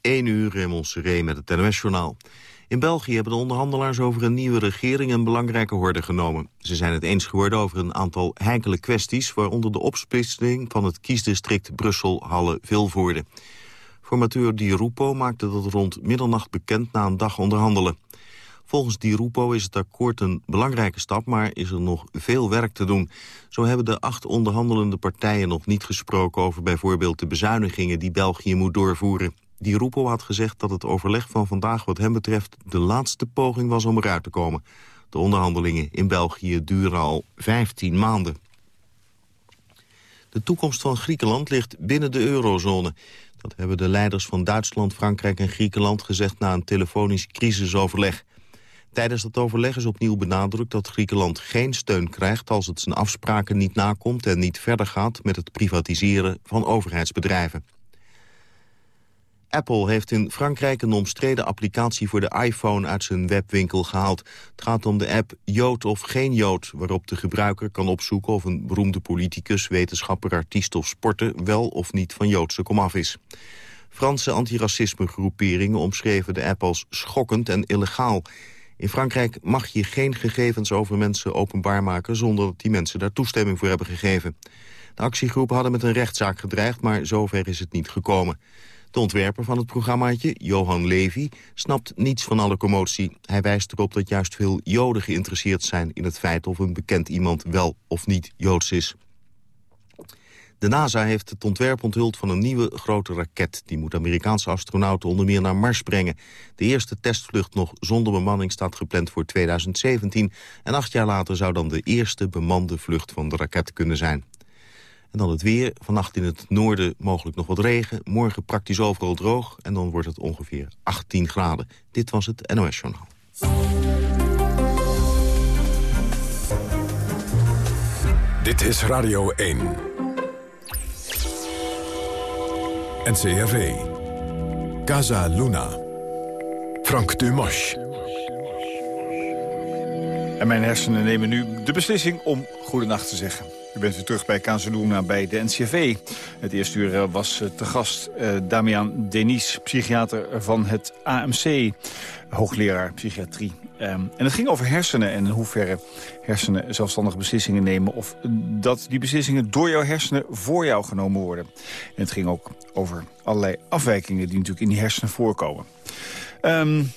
1 uur Seré met het NOS-journaal. In België hebben de onderhandelaars over een nieuwe regering een belangrijke horde genomen. Ze zijn het eens geworden over een aantal heikele kwesties... waaronder de opsplitsing van het kiesdistrict Brussel-Halle-Vilvoorde. Formateur Di Rupo maakte dat rond middernacht bekend na een dag onderhandelen. Volgens Di Rupo is het akkoord een belangrijke stap, maar is er nog veel werk te doen. Zo hebben de acht onderhandelende partijen nog niet gesproken over bijvoorbeeld de bezuinigingen die België moet doorvoeren. Di Rupo had gezegd dat het overleg van vandaag wat hem betreft de laatste poging was om eruit te komen. De onderhandelingen in België duren al 15 maanden. De toekomst van Griekenland ligt binnen de eurozone. Dat hebben de leiders van Duitsland, Frankrijk en Griekenland gezegd na een telefonisch crisisoverleg. Tijdens dat overleg is opnieuw benadrukt dat Griekenland geen steun krijgt als het zijn afspraken niet nakomt en niet verder gaat met het privatiseren van overheidsbedrijven. Apple heeft in Frankrijk een omstreden applicatie voor de iPhone uit zijn webwinkel gehaald. Het gaat om de app Jood of Geen Jood, waarop de gebruiker kan opzoeken of een beroemde politicus, wetenschapper, artiest of sporter wel of niet van Joodse komaf is. Franse antiracismegroeperingen omschreven de app als schokkend en illegaal. In Frankrijk mag je geen gegevens over mensen openbaar maken... zonder dat die mensen daar toestemming voor hebben gegeven. De actiegroepen hadden met een rechtszaak gedreigd, maar zover is het niet gekomen. De ontwerper van het programmaatje, Johan Levy, snapt niets van alle commotie. Hij wijst erop dat juist veel Joden geïnteresseerd zijn... in het feit of een bekend iemand wel of niet Joods is. De NASA heeft het ontwerp onthuld van een nieuwe grote raket. Die moet Amerikaanse astronauten onder meer naar Mars brengen. De eerste testvlucht nog zonder bemanning staat gepland voor 2017. En acht jaar later zou dan de eerste bemande vlucht van de raket kunnen zijn. En dan het weer. Vannacht in het noorden mogelijk nog wat regen. Morgen praktisch overal droog. En dan wordt het ongeveer 18 graden. Dit was het NOS Journaal. Dit is Radio 1. NCRV. Casa Luna. Frank Dumas. En mijn hersenen nemen nu de beslissing om goedenacht te zeggen. U bent weer terug bij Casaluna bij de NCV. Het eerste uur eh, was eh, te gast uh, Damian Denis, psychiater van het AMC. Hoogleraar psychiatrie. Um, en het ging over hersenen en in hoeverre hersenen zelfstandige beslissingen nemen... of dat die beslissingen door jouw hersenen voor jou genomen worden. En het ging ook over allerlei afwijkingen die natuurlijk in die hersenen voorkomen. Um,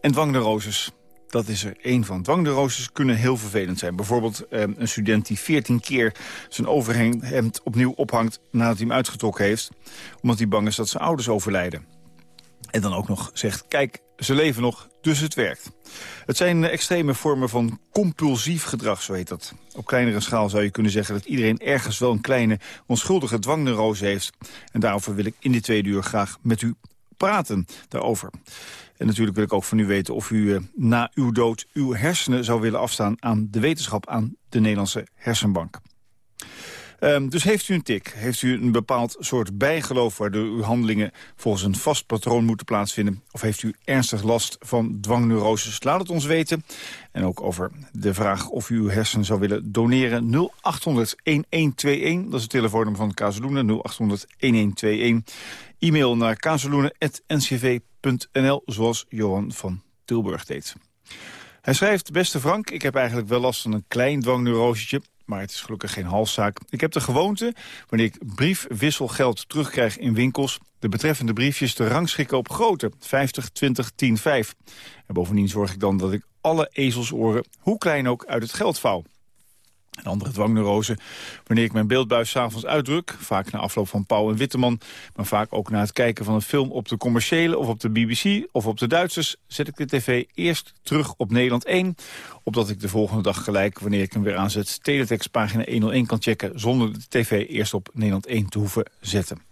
en dwangneuroses dat is er één van. Dwangneuroses kunnen heel vervelend zijn. Bijvoorbeeld eh, een student die 14 keer zijn overhemd opnieuw ophangt... nadat hij hem uitgetrokken heeft. Omdat hij bang is dat zijn ouders overlijden. En dan ook nog zegt, kijk, ze leven nog, dus het werkt. Het zijn extreme vormen van compulsief gedrag, zo heet dat. Op kleinere schaal zou je kunnen zeggen dat iedereen ergens wel een kleine onschuldige dwangneurose heeft. En daarover wil ik in dit tweede uur graag met u praten daarover. En natuurlijk wil ik ook van u weten of u eh, na uw dood uw hersenen zou willen afstaan aan de wetenschap, aan de Nederlandse Hersenbank. Um, dus heeft u een tik, heeft u een bepaald soort bijgeloof... waardoor uw handelingen volgens een vast patroon moeten plaatsvinden... of heeft u ernstig last van dwangneuroses? Laat het ons weten. En ook over de vraag of u uw hersen zou willen doneren. 0800-1121, dat is het telefoonnummer van Kazeloenen. 0800-1121. E-mail naar kazeloenen.ncv.nl, zoals Johan van Tilburg deed. Hij schrijft, beste Frank, ik heb eigenlijk wel last van een klein dwangneurosetje maar het is gelukkig geen halszaak. Ik heb de gewoonte, wanneer ik briefwisselgeld terugkrijg in winkels... de betreffende briefjes te rangschikken op grootte, 50, 20, 10, 5. En bovendien zorg ik dan dat ik alle ezelsoren, hoe klein ook, uit het geld vouw. Een andere dwangneurose, wanneer ik mijn beeldbuis s'avonds uitdruk... vaak na afloop van Pauw en Witteman... maar vaak ook na het kijken van een film op de commerciële... of op de BBC of op de Duitsers... zet ik de tv eerst terug op Nederland 1... opdat ik de volgende dag gelijk, wanneer ik hem weer aanzet... teletext pagina 101 kan checken... zonder de tv eerst op Nederland 1 te hoeven zetten.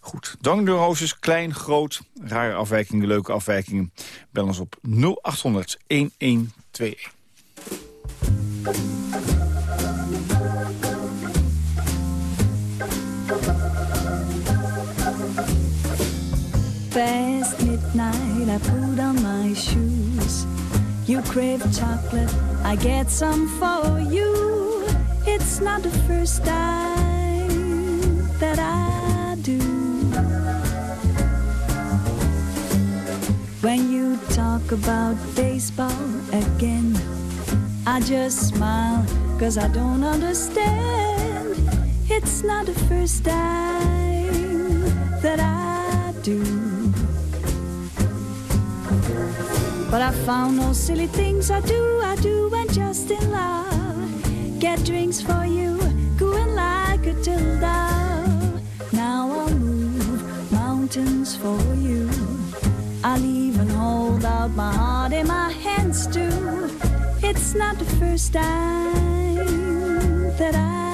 Goed, dwangneuroses, klein, groot, rare afwijkingen, leuke afwijkingen. Bel ons op 0800 1121. Past midnight, I put on my shoes. You crave chocolate, I get some for you. It's not the first time that I do. When you talk about baseball again, I just smile cause I don't understand. It's not the first time that I do. But I found no silly things I do, I do, and just in love. Get drinks for you, going like a tilde. Now I'll move mountains for you. I'll even hold out my heart in my hands too. It's not the first time that I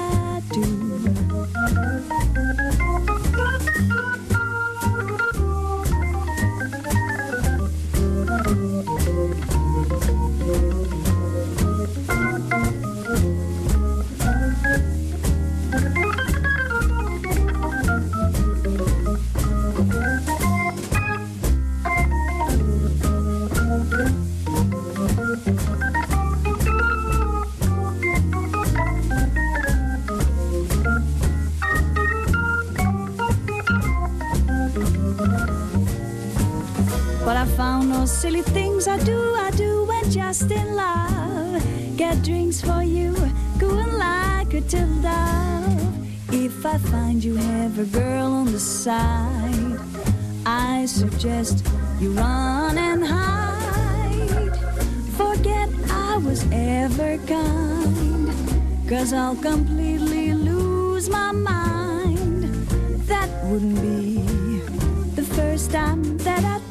on the side, I suggest you run and hide. Forget I was ever kind, cause I'll completely lose my mind. That wouldn't be the first time that I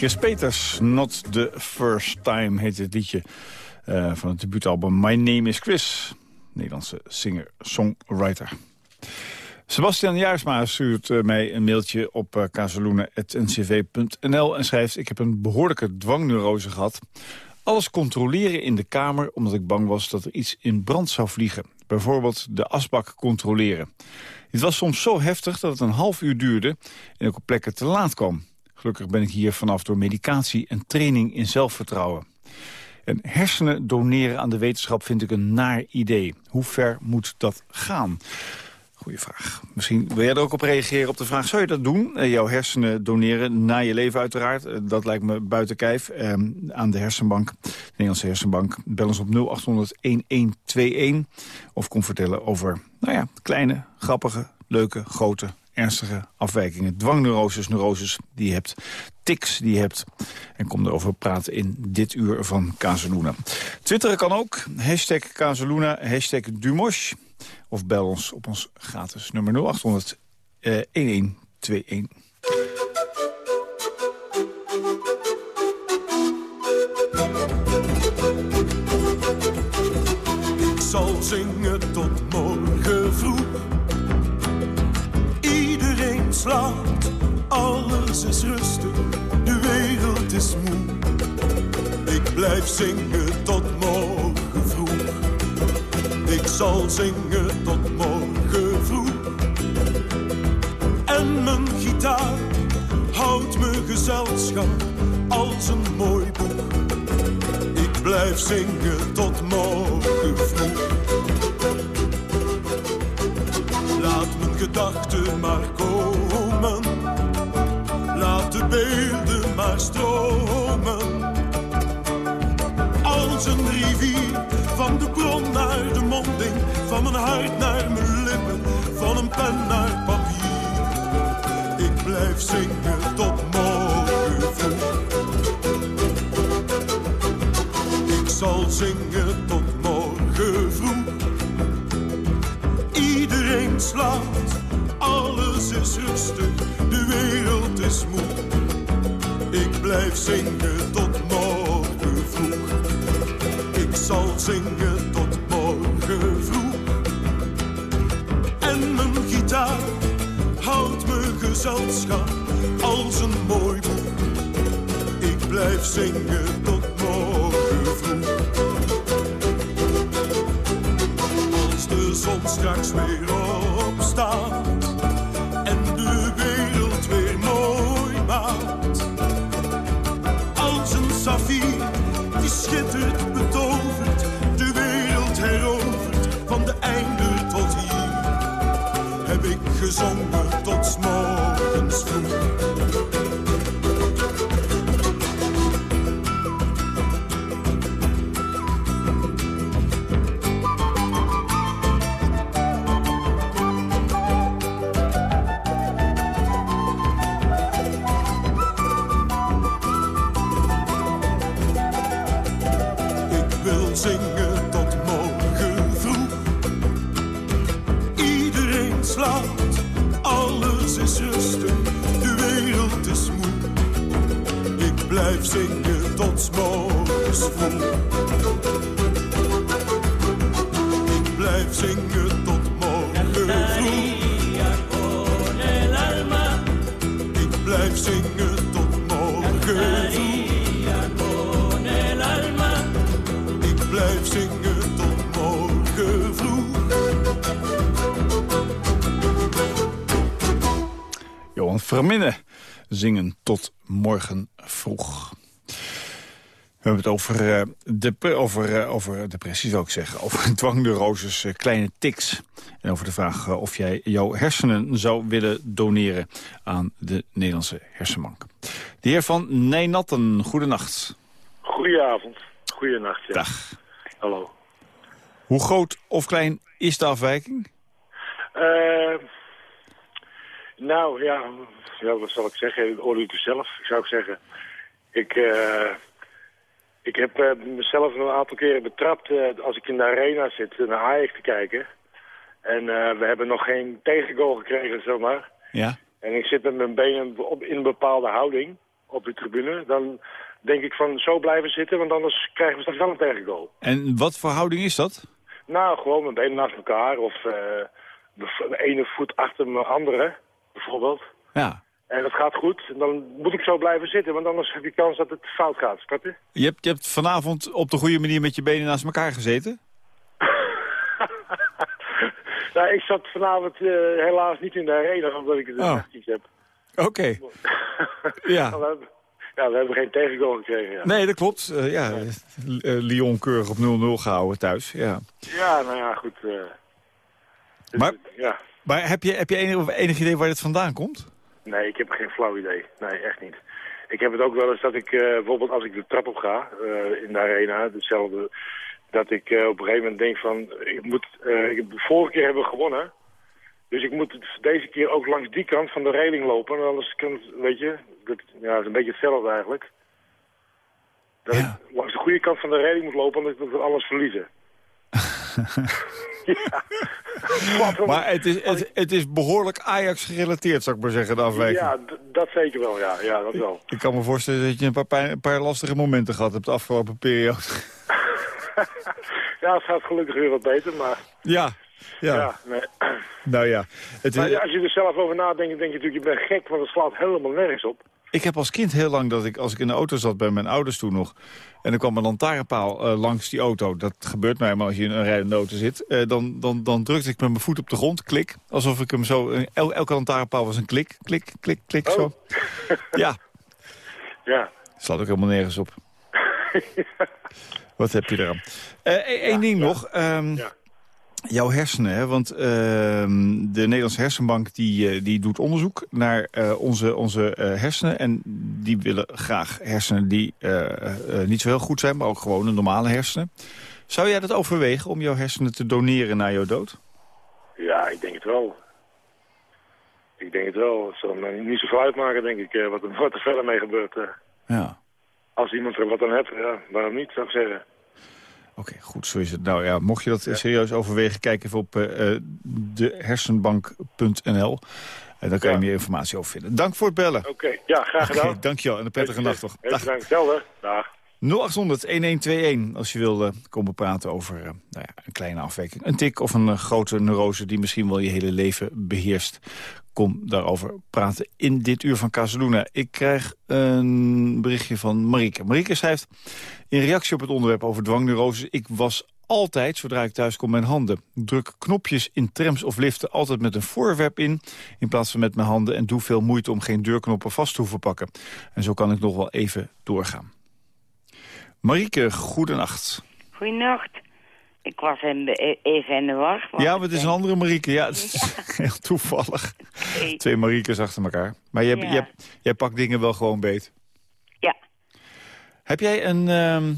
Chris Peters, Not the First Time heet het liedje eh, van het debuutalbum My Name is Chris. Nederlandse singer-songwriter. Sebastian Jaarsma stuurt eh, mij een mailtje op uh, en schrijft... ik heb een behoorlijke dwangneurose gehad. Alles controleren in de kamer omdat ik bang was dat er iets in brand zou vliegen. Bijvoorbeeld de asbak controleren. Dit was soms zo heftig dat het een half uur duurde en ik op plekken te laat kwam. Gelukkig ben ik hier vanaf door medicatie en training in zelfvertrouwen. En hersenen doneren aan de wetenschap vind ik een naar idee. Hoe ver moet dat gaan? Goeie vraag. Misschien wil jij er ook op reageren op de vraag... zou je dat doen? Eh, jouw hersenen doneren na je leven uiteraard. Eh, dat lijkt me buiten kijf. Eh, aan de hersenbank, de Nederlandse hersenbank. Bel ons op 0800-1121. Of kom vertellen over nou ja, kleine, grappige, leuke, grote ernstige afwijkingen. Dwangneuroses, neuroses die je hebt. Tics die je hebt. En kom erover praten in dit uur van Kazeluna. Twitteren kan ook. Hashtag Kazeluna, hashtag Dumosh. Of bel ons op ons gratis nummer 0800 eh, 1121. Ik zal zingen alles is rustig, de wereld is moe. Ik blijf zingen tot morgen vroeg. Ik zal zingen tot morgen vroeg. En mijn gitaar houdt me gezelschap als een mooi boek. Ik blijf zingen tot morgen vroeg. Laat mijn gedachten maar komen. Laat de beelden maar stromen. Als een rivier van de bron naar de monding. Van mijn hart naar mijn lippen. Van een pen naar papier. Ik blijf zingen tot morgen vroeg. Ik zal zingen tot morgen vroeg. Iedereen slaapt, is rustig, de wereld is moe. Ik blijf zingen tot morgen vroeg. Ik zal zingen tot morgen vroeg. En mijn gitaar houdt me gezelschap als een mooi boek. Ik blijf zingen tot morgen vroeg. Als de zon straks weer blijf zingen tot morgen vroeg. Ik blijf zingen tot morgen vroeg. Johan Verminnen zingen tot morgen vroeg. We hebben het over, eh, de, over, eh, over depressie, zou ik zeggen. Over dwangneuroses, eh, kleine tics. En over de vraag of jij jouw hersenen zou willen doneren aan de Nederlandse hersenbank. De heer van Nijnatten, goedenacht. Goedenavond. Goedenacht, ja. Dag. Hallo. Hoe groot of klein is de afwijking? Nou, ja, ja, wat zal ik zeggen? Oordeel u zelf, zou ik zeggen. Ik, ik heb eh, mezelf een aantal keren betrapt eh, als ik in de arena zit naar Ajax te kijken. En eh, we hebben nog geen tegengoal gekregen, zomaar. Ja. En ik zit met mijn benen op, in een bepaalde houding op de tribune. Dan denk ik van zo blijven zitten, want anders krijgen we straks wel een tegengoal. En wat voor houding is dat? Nou, gewoon mijn benen naast elkaar of de ene voet achter mijn andere, bijvoorbeeld. Ja. En dat gaat goed. En dan moet ik zo blijven zitten, want anders heb je kans dat het fout gaat. Snap je? Je hebt, je hebt vanavond op de goede manier met je benen naast elkaar gezeten? nou, ik zat vanavond eh, helaas niet in de arena, omdat ik het Oh. echt heb. Oké. Ja. Hebben, ja, we hebben geen tegengoal gekregen. Ja, Nee, dat klopt. Eh, ja, eh, Lyon keurig op 0-0 gehouden thuis. Ja. ja nou ja, goed. Dus, Maar- Ja. Maar heb je, heb je enig, enig idee waar dit vandaan komt? Nee, ik heb geen flauw idee. Nee, echt niet. Ik heb het ook wel eens dat ik, eh, bijvoorbeeld als ik de trap op ga, eh, in de arena, hetzelfde, dat ik eh, op een gegeven moment denk van, ik moet, ik vorige keer hebben we gewonnen, dus ik moet deze keer ook langs die kant van de reling lopen, en anders kan weet je, dat, ja, dat is een beetje hetzelfde eigenlijk. Dat Ja. ik langs de goede kant van de reling moet lopen, ik dat alles verliezen. ja. Maar het is, het, het is behoorlijk Ajax gerelateerd, zou ik maar zeggen, de afwijking. ja, dat zeker wel, ja. Ja, dat wel. Ik kan me voorstellen dat je een paar, een paar lastige momenten gehad hebt de afgelopen periode. Ja, het gaat gelukkig weer wat beter, maar Ja, ja. ja, nee. nou ja. Het Maar als je er zelf over nadenkt, denk je natuurlijk, je bent gek, want het slaat helemaal nergens op. ik heb als kind heel lang dat ik, als ik in de auto zat bij mijn ouders toen nog... en er kwam een lantaarnpaal eh, langs die auto. Dat gebeurt mij maar als je in een rijdende auto zit. eh, dan, dan, dan drukte ik met mijn voet op de grond, klik. Alsof ik hem zo... eh, El, elke lantaarnpaal was een klik, klik, klik, klik, Oh. zo. Ja, Ja. slaat ook helemaal nergens op. Wat heb je eraan? Eén ding nog. ehm, Ja. Jouw hersenen, hè? want ehm, de Nederlandse Hersenbank die, eh, die doet onderzoek naar eh, onze, onze eh, hersenen. En die willen graag hersenen die niet zo heel goed zijn, maar ook gewoon een normale hersenen. Zou jij dat overwegen om jouw hersenen te doneren na jouw dood? ja, ik denk het wel. Ik denk het wel. Het zal me niet zoveel uitmaken, denk ik, wat, er- wat er verder mee gebeurt. Ja. Als iemand er wat aan heeft, ja, waarom niet, zou ik zeggen. Oké, goed, zo is het. Nou ja, mocht je dat serieus overwegen, kijk even op eh, eh, dehersenbank.nl. En daar kan je Ja. meer informatie over vinden. Dank voor het bellen. Oké, ja, graag gedaan. dankjewel en een prettige nacht toch. Dag. Hetzelfde. Dag. 0800-1121 als je wil komen praten over eh, nou ja, een kleine afwijking. Een tik of een grote neurose die misschien wel je hele leven beheerst. Kom daarover praten in dit uur van Casaluna. Ik krijg een berichtje van Marieke. Marieke schrijft in reactie op het onderwerp over dwangneuroses... ik was altijd, zodra ik thuis kom, mijn handen. Druk knopjes in trams of liften altijd met een voorwerp in... in plaats van met mijn handen en doe veel moeite om geen deurknoppen vast te hoeven pakken. En zo kan ik nog wel even doorgaan. Marieke, goedenacht. Goedenacht. Ik was in de, e- even in de war. Ja, maar het is een andere Marieke. Ja, het is heel toevallig. Nee. Twee Mariekes achter elkaar. Maar jij, Ja. jij, jij pakt dingen wel gewoon beet. Ja. Heb jij een, ehm,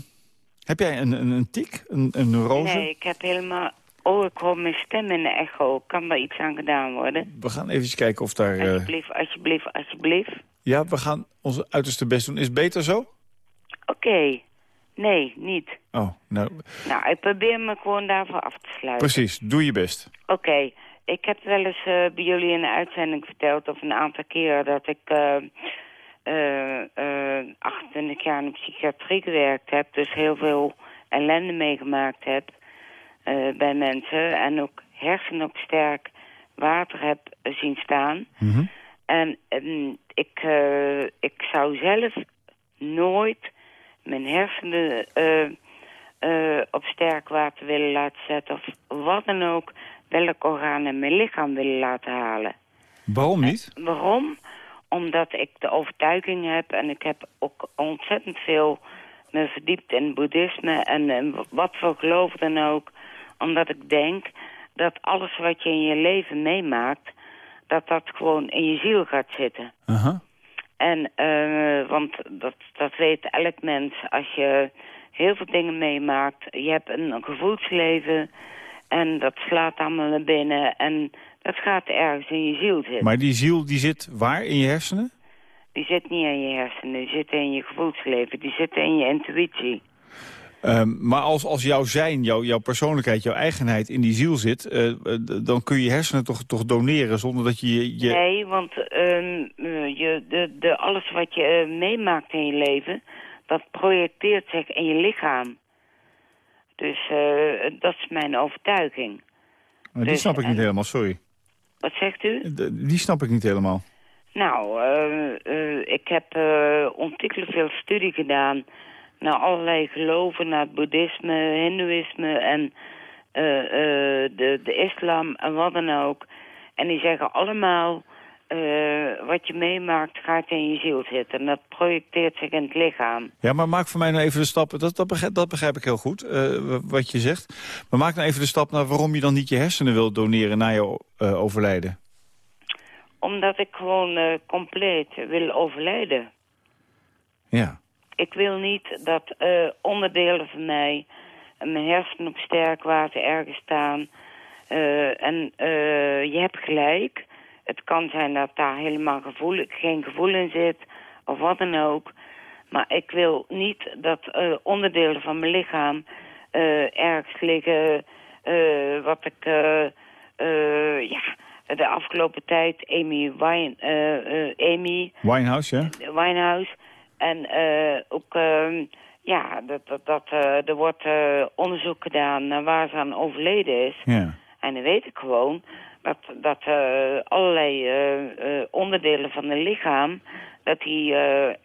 heb jij een, een, een tik, een, een neurose? Nee, ik heb helemaal... Oh, ik hoor mijn stem in de echo. Kan daar iets aan gedaan worden? We gaan even kijken of daar... eh, Alsjeblieft, alsjeblieft, alsjeblieft. ja, we gaan ons uiterste best doen. Is het beter zo? Oké. Nee, niet. Oh, nou, Nou, ik probeer me gewoon daarvoor af te sluiten. precies. Doe je best. Oké. Ik heb wel eens eh, bij jullie in de uitzending verteld... of een aantal keren dat ik... eh eh, eh, 28 jaar in de psychiatrie gewerkt heb. Dus heel veel ellende meegemaakt heb eh, bij mensen. En ook hersenen op sterk water heb eh, zien staan. Mhm. En ehm, ik, eh, ik zou zelf nooit mijn hersenen eh, eh, op sterk water willen laten zetten. Of wat dan ook, welk orgaan in mijn lichaam willen laten halen. Waarom niet? Waarom? Omdat ik de overtuiging heb en ik heb ook ontzettend veel me verdiept in boeddhisme en, en wat voor geloof dan ook. Omdat ik denk dat alles wat je in je leven meemaakt, dat dat gewoon in je ziel gaat zitten. Aha. En, eh, want dat, dat weet elk mens. Als je heel veel dingen meemaakt, je hebt een gevoelsleven en dat slaat allemaal naar binnen en dat gaat ergens in je ziel zitten. Maar die ziel die zit waar in je hersenen? Die zit niet in je hersenen, die zit in je gevoelsleven, die zit in je intuïtie. Ehm, maar als, als jouw zijn, jouw, jouw persoonlijkheid, jouw eigenheid in die ziel zit... eh, dan kun je hersenen toch, toch doneren zonder dat je... je... Nee, want ehm, eh, je, de, de, alles wat je eh, meemaakt in je leven, dat projecteert zich in je lichaam. Dus dat is mijn overtuiging. Maar die dus- snap ik niet helemaal, sorry. Wat zegt u? De- die snap ik niet helemaal. Nou, ik heb ontzettend veel studie gedaan naar allerlei geloven, naar het boeddhisme, hindoeïsme en eh, eh, de, de islam en wat dan ook. En die zeggen allemaal, eh, wat je meemaakt gaat in je ziel zitten. En dat projecteert zich in het lichaam. Ja, maar maak voor mij nou even de stap, dat, dat, begrijp, dat begrijp ik heel goed, wat je zegt. Maar maak nou even de stap naar waarom je dan niet je hersenen wilt doneren na je overlijden. Omdat ik gewoon compleet wil overlijden. Ja. Ik wil niet dat eh, onderdelen van mij, eh, mijn hersenen op sterk water ergens staan. Eh, en eh, je hebt gelijk. Het kan zijn dat daar helemaal gevoel, geen gevoel in zit, of wat dan ook. Maar ik wil niet dat onderdelen van mijn lichaam ergens liggen wat ik eh, eh, ja, de afgelopen tijd Amy, Wine, Amy Winehouse, ja? Winehouse. En eh, ook, ehm, ja, dat, dat, dat, eh, er wordt eh, onderzoek gedaan naar waar ze aan overleden is. Ja. En dan weet ik gewoon dat, dat allerlei onderdelen van het lichaam... dat die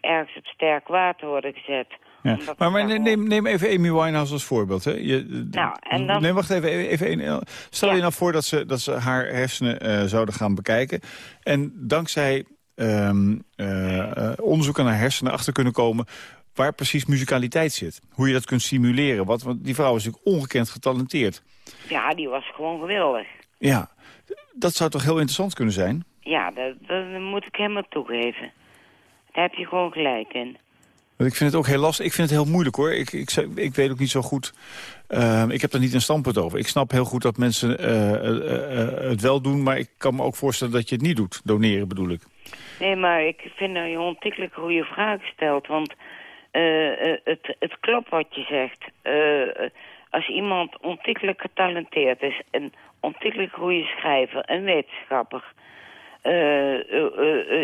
ergens op sterk water worden gezet. Ja. Maar, maar neem, neem, even Amy Winehouse als voorbeeld. Hè. Je, Nou, en dan- Nee, wacht even. even, even stel Ja. je nou voor dat ze, dat ze haar hersenen zouden gaan bekijken. En dankzij ehm, eh, eh, onderzoek aan haar hersenen achter kunnen komen... waar precies muzikaliteit zit. Hoe je dat kunt simuleren. Wat, want die vrouw is natuurlijk ongekend getalenteerd. Ja, die was gewoon geweldig. Ja, dat zou toch heel interessant kunnen zijn? Ja, dat, dat moet ik helemaal toegeven. Daar heb je gewoon gelijk in. Ik vind het ook heel lastig. Ik vind het heel moeilijk hoor. Ik, ik, ik weet ook niet zo goed. ehm, ik heb er niet een standpunt over. Ik snap heel goed dat mensen eh, eh, eh, het wel doen. Maar ik kan me ook voorstellen dat je het niet doet. Doneren bedoel ik. Nee, maar ik vind dat je ontiegelijk goede vraag stelt. Want het, het klopt wat je zegt. Als iemand ontiegelijk getalenteerd is... een ontiegelijk goede schrijver, een wetenschapper...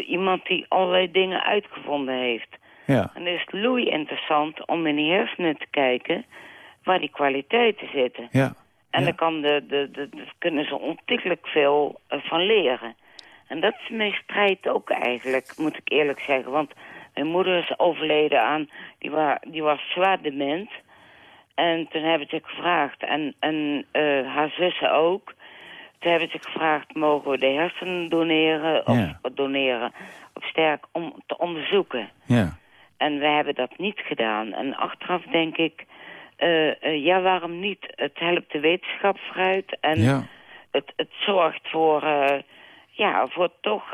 iemand die allerlei dingen uitgevonden heeft... Ja. dan is het loei interessant om in die hersenen te kijken... waar die kwaliteiten zitten. Ja. En Ja. daar kan de, de, de, kunnen ze ontiegelijk veel eh, van leren. En dat is mijn strijd ook eigenlijk, moet ik eerlijk zeggen. Want mijn moeder is overleden aan, die, wa die was zwaar dement. En toen hebben ze gevraagd, en, en uh, haar zussen ook... Toen hebben ze gevraagd, mogen we de hersenen doneren of Ja. doneren of sterk om te onderzoeken. Ja. En we hebben dat niet gedaan. En achteraf denk ik, eh, eh, ja, waarom niet? Het helpt de wetenschap vooruit en Ja. het, het zorgt voor, eh, ja, voor toch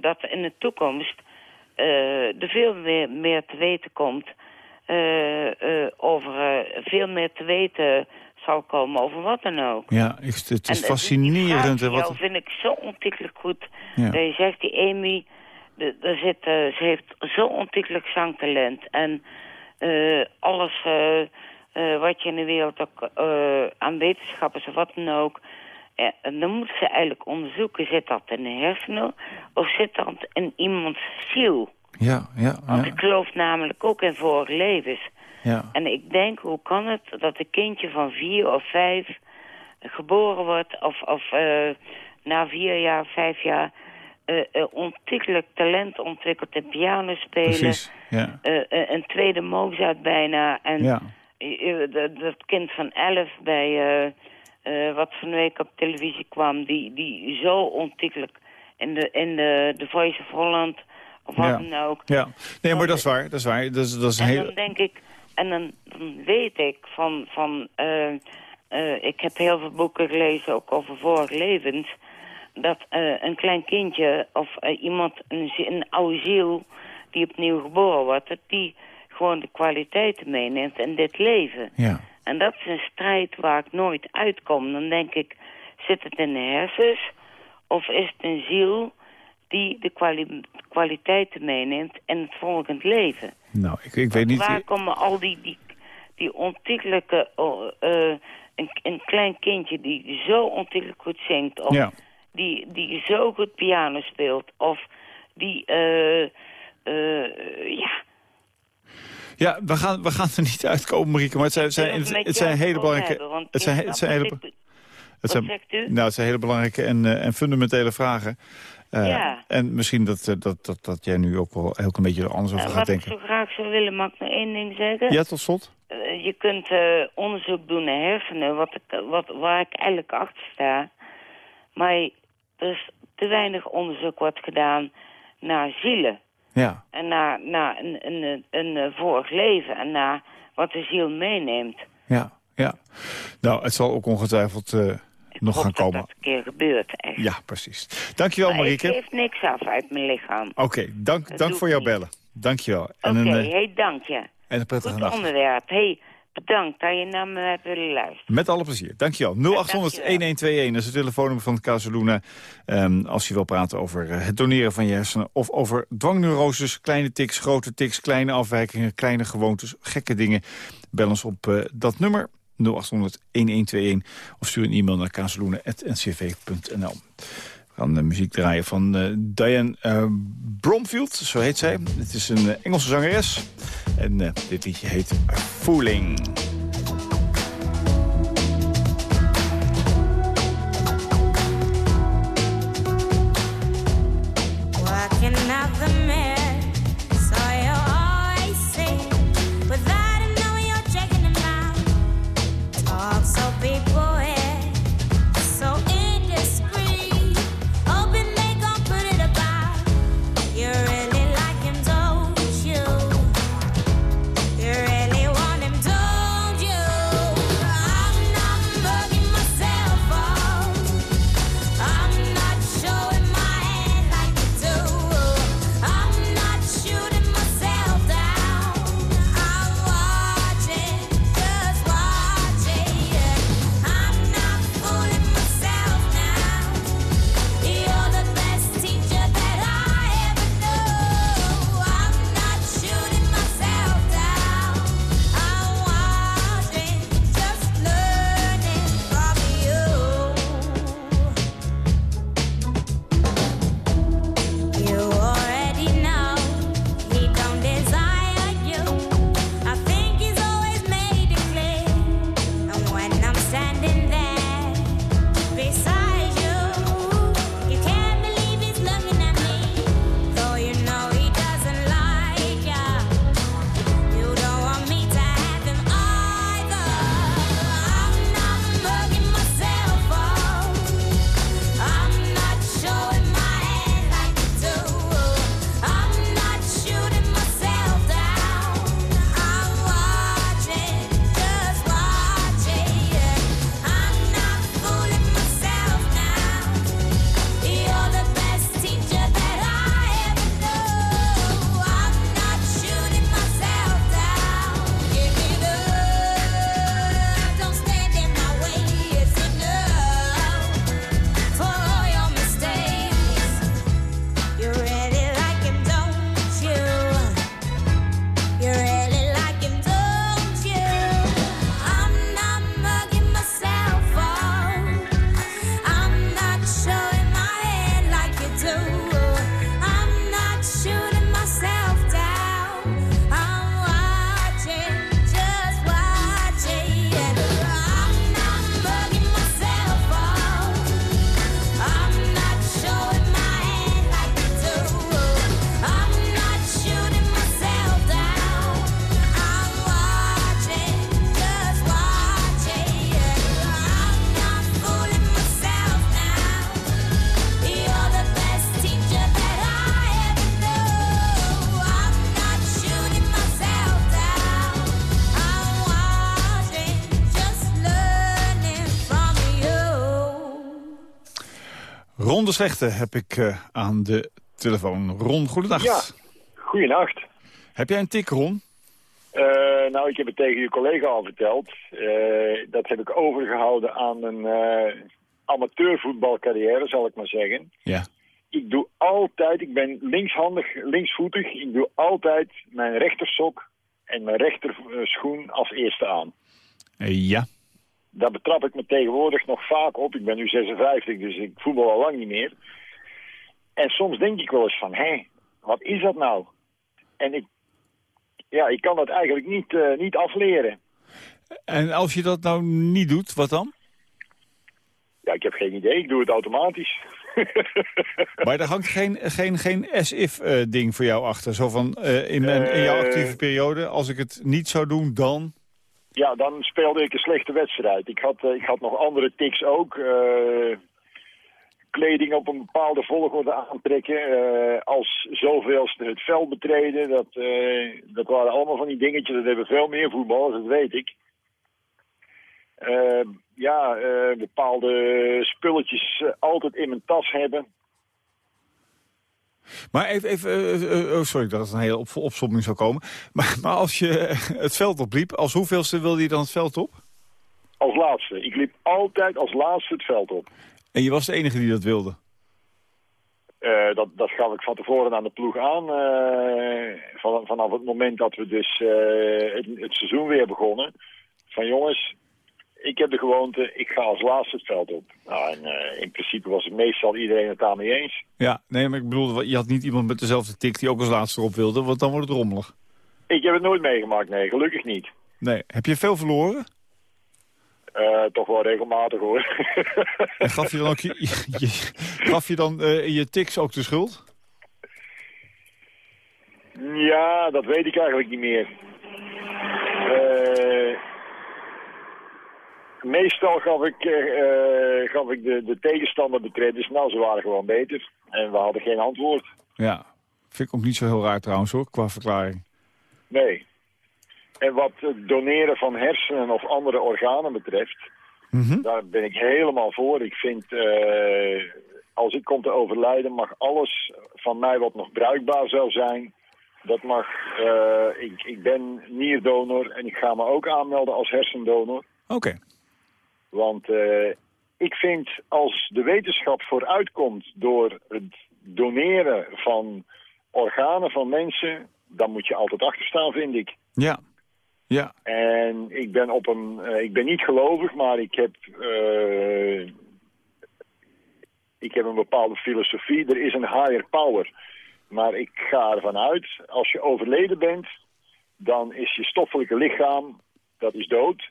dat in de toekomst er veel meer, meer te weten komt. over veel meer te weten zal komen over wat dan ook. Ja, het, En is fascinerend. van wat, vind ik zo ontiegelijk goed. Ja. Dat je zegt, die Amy, daar zit, eh, ze heeft zo ontiegelijk zangtalent. En eh, alles eh, wat je in de wereld ook aan wetenschappers of wat dan ook... dan moet ze eigenlijk onderzoeken, zit dat in de hersenen... of zit dat in iemands ziel? ja, ja, Want ik geloof namelijk ook in vorige levens. ja. En ik denk, hoe kan het dat een kindje van vier of vijf geboren wordt... of, of na vier jaar, vijf jaar... eh, ontiegelijk talent ontwikkelt in piano spelen. Precies. Ja. Eh, een tweede Mozart bijna. En Ja. dat, kind van elf bij... wat van de week op televisie kwam... die, die zo ontiegelijk in de, in de, de Voice of Holland... of wat Ja. dan ook... ja. Nee, maar dat is waar. Dat is waar. Dat is, dat is een En dan denk ik, en dan, dan weet ik van, van ik heb heel veel boeken gelezen, ook over vorige levens, dat eh, een klein kindje of eh, iemand, een, een oude ziel die opnieuw geboren wordt, dat die gewoon de kwaliteiten meeneemt in dit leven. Ja. En dat is een strijd waar ik nooit uitkom. Dan denk ik, zit het in de hersens of is het een ziel die de kwali- kwaliteiten meeneemt in het volgend leven? Nou, ik, ik weet niet... Waar komen al die, die, die ontiegelijke... oh, eh, een, een klein kindje die zo ontiegelijk goed zingt... of Ja. Die, die zo goed piano speelt... of die... eh eh, ja, Ja, we gaan, we gaan er niet uitkomen, Marieke. Maar het zijn, het zijn, het, het hele belangrijke... hebben? Het zijn, het zijn hele, het zijn, nou, het zijn hele belangrijke en, eh, en fundamentele vragen. Eh, Ja. En misschien dat, dat, dat, dat jij nu ook wel heel een beetje er anders over gaat wat ik denken. zo graag zou willen, mag ik nog één ding zeggen? Ja, tot slot? Je kunt onderzoek doen naar hersenen, wat ik, wat, waar ik eigenlijk achter sta. Maar is te weinig onderzoek wordt gedaan naar zielen. Ja. En naar, naar een, een, een, een eh, vorig leven en naar wat de ziel meeneemt. Ja, ja. Nou, het zal ook ongetwijfeld eh, Ik nog gaan dat komen. dat een keer gebeurt, echt. Ja, precies. Dankjewel, maar ik Marieke. geef niks af uit mijn lichaam. Oké, dank, Dat dank voor ik jouw niet. bellen. Dankjewel. Oké, En, een, eh, hey, dank je. en een prettige Goed nacht. onderwerp. hey, bedankt dat je naar me hebt willen luisteren. Met alle plezier. Dankjewel. 0800-1121 is het telefoonnummer van Casaluna. Ehm, als je wil praten over eh, het doneren van je hersenen... of over dwangneuroses, kleine tics, grote tics... kleine afwijkingen, kleine gewoontes, gekke dingen. Bel ons op eh, dat nummer 0800-1121... of stuur een e-mail naar casaluna.ncv.nl. Gaan de muziek draaien van eh, Diane eh, Bromfield, zo heet zij. Het is een eh, Engelse zangeres. En dit liedje heet Fooling. De Slechte heb ik eh, aan de telefoon. Ron, goedendag. Ja, goeienacht. Heb jij een tik, Ron? Eh, nou, ik heb het tegen je collega al verteld. Eh, dat heb ik overgehouden aan een amateurvoetbalcarrière, zal ik maar zeggen. Ja. Ik doe altijd, ik ben linkshandig, linksvoetig. Ik doe altijd mijn rechtersok en mijn rechterschoen als eerste aan. Ja. Daar betrap ik me tegenwoordig nog vaak op. Ik ben nu 56, dus ik voetbal al lang niet meer. En soms denk ik wel eens van, hé, wat is dat nou? En ik, ja, ik kan dat eigenlijk niet, eh, niet afleren. En als je dat nou niet doet, wat dan? Ja, ik heb geen idee. Ik doe het automatisch. Maar er hangt geen, geen, geen as-if-ding voor jou achter. Zo van, eh, in, mijn, in jouw Eh. actieve periode, als ik het niet zou doen, dan... ja, dan speelde ik een slechte wedstrijd. Ik had, eh, ik had nog andere tics ook. eh, kleding op een bepaalde volgorde aantrekken. eh, als zoveelste het veld betreden. Dat, dat waren allemaal van die dingetjes. Dat hebben veel meer voetballers, dat weet ik. Ja, bepaalde spulletjes altijd in mijn tas hebben. Maar even, even eh, eh, oh, sorry, dat het een hele op, opsomming zou komen. Maar, maar als je het veld opliep, als hoeveelste wilde je dan het veld op? Als laatste. Ik liep altijd als laatste het veld op. En je was de enige die dat wilde? Eh, dat, dat gaf ik van tevoren aan de ploeg aan. van, vanaf het moment dat we dus het, het seizoen weer begonnen. Van jongens, ik heb de gewoonte, ik ga als laatste het veld op. Nou, en eh, in principe was het meestal iedereen het daarmee eens. Ja, nee, maar ik bedoel, je had niet iemand met dezelfde tik die ook als laatste erop wilde, want dan wordt het rommelig. Ik heb het nooit meegemaakt, nee, gelukkig niet. Nee, heb je veel verloren? Eh, toch wel regelmatig hoor. En gaf je dan ook je, je- gaf je dan eh, je tiks ook de schuld? ja, dat weet ik eigenlijk niet meer. Eh, meestal gaf ik, eh, eh, gaf ik de, de tegenstander de credits. Nou, ze waren gewoon beter. En we hadden geen antwoord. Ja, vind ik ook niet zo heel raar trouwens hoor, qua verklaring. Nee. En wat het doneren van hersenen of andere organen betreft, Mhm. daar ben ik helemaal voor. Ik vind, eh, als ik kom te overlijden, mag alles van mij wat nog bruikbaar zou zijn, dat mag, ik, ik ben nierdonor en ik ga me ook aanmelden als hersendonor. Oké, Want eh, ik vind als de wetenschap vooruitkomt door het doneren van organen van mensen, dan moet je altijd achter staan, vind ik. ja. Ja, En ik ben op een, eh, ik ben niet gelovig, maar ik heb, eh, ik heb een bepaalde filosofie. Er is een higher power. Maar ik ga ervan uit, als je overleden bent, dan is je stoffelijke lichaam, dat is dood.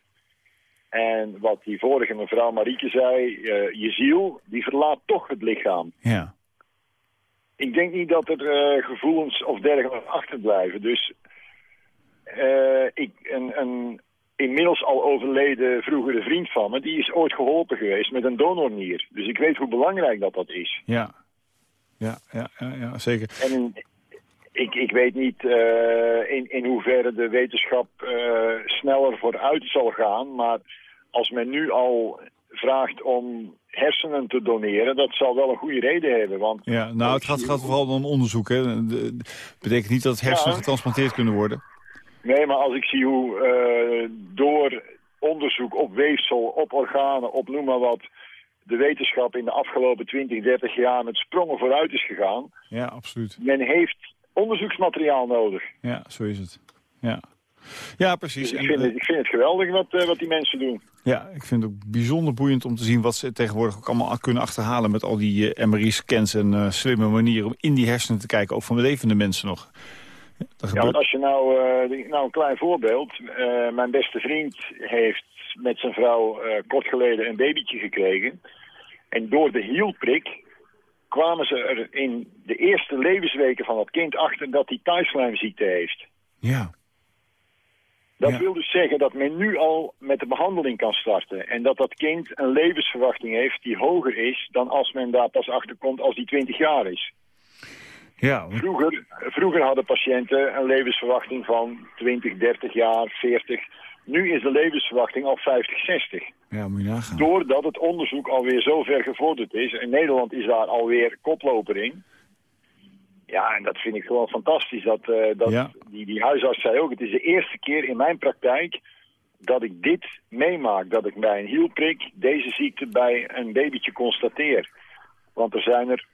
En wat die vorige mevrouw Marieke zei, eh, je ziel, die verlaat toch het lichaam. ja. Ik denk niet dat er eh, gevoelens of dergelijke achterblijven. Dus eh, ik, een, een inmiddels al overleden vroegere vriend van me... die is ooit geholpen geweest met een donornier. Dus ik weet hoe belangrijk dat dat is. Ja, ja, ja, ja, ja zeker. En ik, ik weet niet eh, in, in hoeverre de wetenschap eh, sneller vooruit zal gaan... maar als men nu al vraagt om hersenen te doneren... dat zal wel een goede reden hebben, want... Ja, nou, het gaat, gaat vooral om onderzoek. Hè. De- betekent niet dat hersenen Ja. getransplanteerd kunnen worden. Nee, maar als ik zie hoe eh, door onderzoek op weefsel, op organen, op noem maar wat... de wetenschap in de afgelopen 20, 30 jaar met sprongen vooruit is gegaan... Ja, absoluut. men heeft onderzoeksmateriaal nodig. Ja, zo is het. Ja, ja precies. Dus ik vind, het, ik vind het geweldig wat, eh, wat die mensen doen. Ja, ik vind het ook bijzonder boeiend om te zien wat ze tegenwoordig ook allemaal kunnen achterhalen met al die eh, MRI-scans en eh, slimme manieren om in die hersenen te kijken, ook van levende mensen nog. Ja, gebeurt... want als je nou, nou een klein voorbeeld. Mijn beste vriend heeft met zijn vrouw kort geleden een babytje gekregen. En door de hielprik kwamen ze er in de eerste levensweken van dat kind achter dat hij thuislijmziekte heeft. Ja, Dat Ja. wil dus zeggen dat men nu al met de behandeling kan starten. En dat dat kind een levensverwachting heeft die hoger is dan als men daar pas achter komt als die 20 jaar is. ja, Vroeger, vroeger hadden patiënten een levensverwachting van 20, 30 jaar, 40. Nu is de levensverwachting al 50, 60. Ja, moet je nagaan. Doordat het onderzoek alweer zo ver gevorderd is. En Nederland is daar alweer koploper in. Ja, en dat vind ik gewoon fantastisch. Dat, eh, dat Ja. die, die huisarts zei ook, het is de eerste keer in mijn praktijk dat ik dit meemaak. Dat ik bij een hielprik deze ziekte bij een babytje constateer. Want er zijn er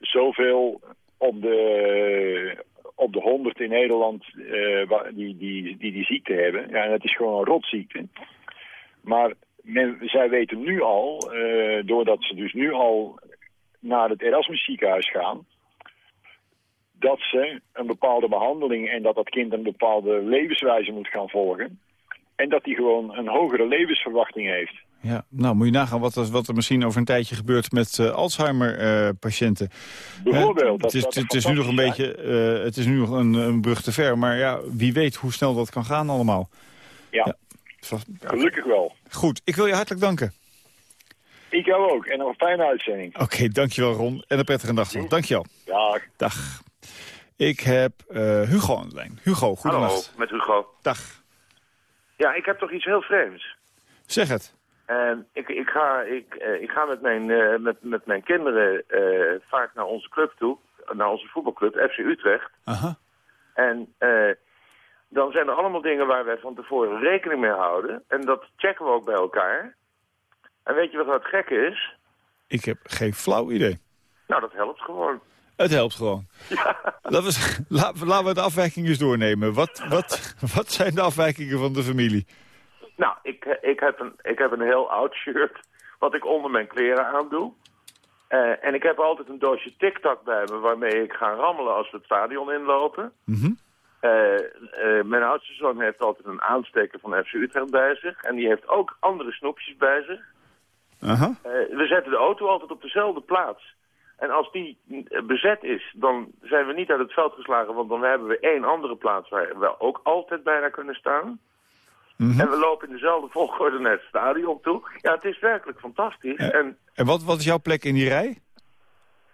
zoveel op de, op de 100 in Nederland eh, die, die, die die ziekte hebben. Ja, en het is gewoon een rotziekte. Maar men, zij weten nu al, eh, doordat ze dus nu al naar het Erasmus ziekenhuis gaan, dat ze een bepaalde behandeling en dat dat kind een bepaalde levenswijze moet gaan volgen. En dat hij gewoon een hogere levensverwachting heeft. Ja, nou moet je nagaan wat er, wat er misschien over een tijdje gebeurt met eh, Alzheimer-patiënten. Bijvoorbeeld. het, is, dat- dat het is nu nog een beetje, eh, het is nu nog een, een brug te ver, maar ja, wie weet hoe snel dat kan gaan allemaal. Ja, Ja. Gelukkig wel. Goed, ik wil je hartelijk danken. Ik jou ook. En nog een fijne uitzending. Oké, dankjewel Ron. En een prettige dag nog. Dankjewel. Dag. Dag. Ik heb eh, Hugo aan de lijn. Hugo, Hallo, goedenacht. met Hugo. Dag. Ja, ik heb toch iets heel vreemds. Zeg het. En ik, ik ga, ik, eh, ik ga met, mijn, eh, met, met mijn kinderen eh, vaak naar onze club toe. Naar onze voetbalclub, FC Utrecht. Aha. En dan zijn er allemaal dingen waar wij van tevoren rekening mee houden. En dat checken we ook bij elkaar. En weet je wat het gekke is? Ik heb geen flauw idee. Nou, dat helpt gewoon. Het helpt gewoon. Laten, we, laten we- laten we de afwijkingen eens doornemen. Wat, wat, wat zijn de afwijkingen van de familie? Nou, ik, ik, heb een, ik heb een heel oud shirt wat ik onder mijn kleren aandoe. Eh, en ik heb altijd een doosje TikTok bij me waarmee ik ga rammelen als we het stadion inlopen. Mhm. Eh, eh, mijn oudste zoon heeft altijd een aansteker van FC Utrecht bij zich. En die heeft ook andere snoepjes bij zich. We zetten de auto altijd op dezelfde plaats. En als die bezet is, dan zijn we niet uit het veld geslagen... want dan hebben we één andere plaats waar we ook altijd bijna kunnen staan. Mhm. En we lopen in dezelfde volgorde naar het stadion toe. Ja, het is werkelijk fantastisch. Ja. En En wat, wat is jouw plek in die rij?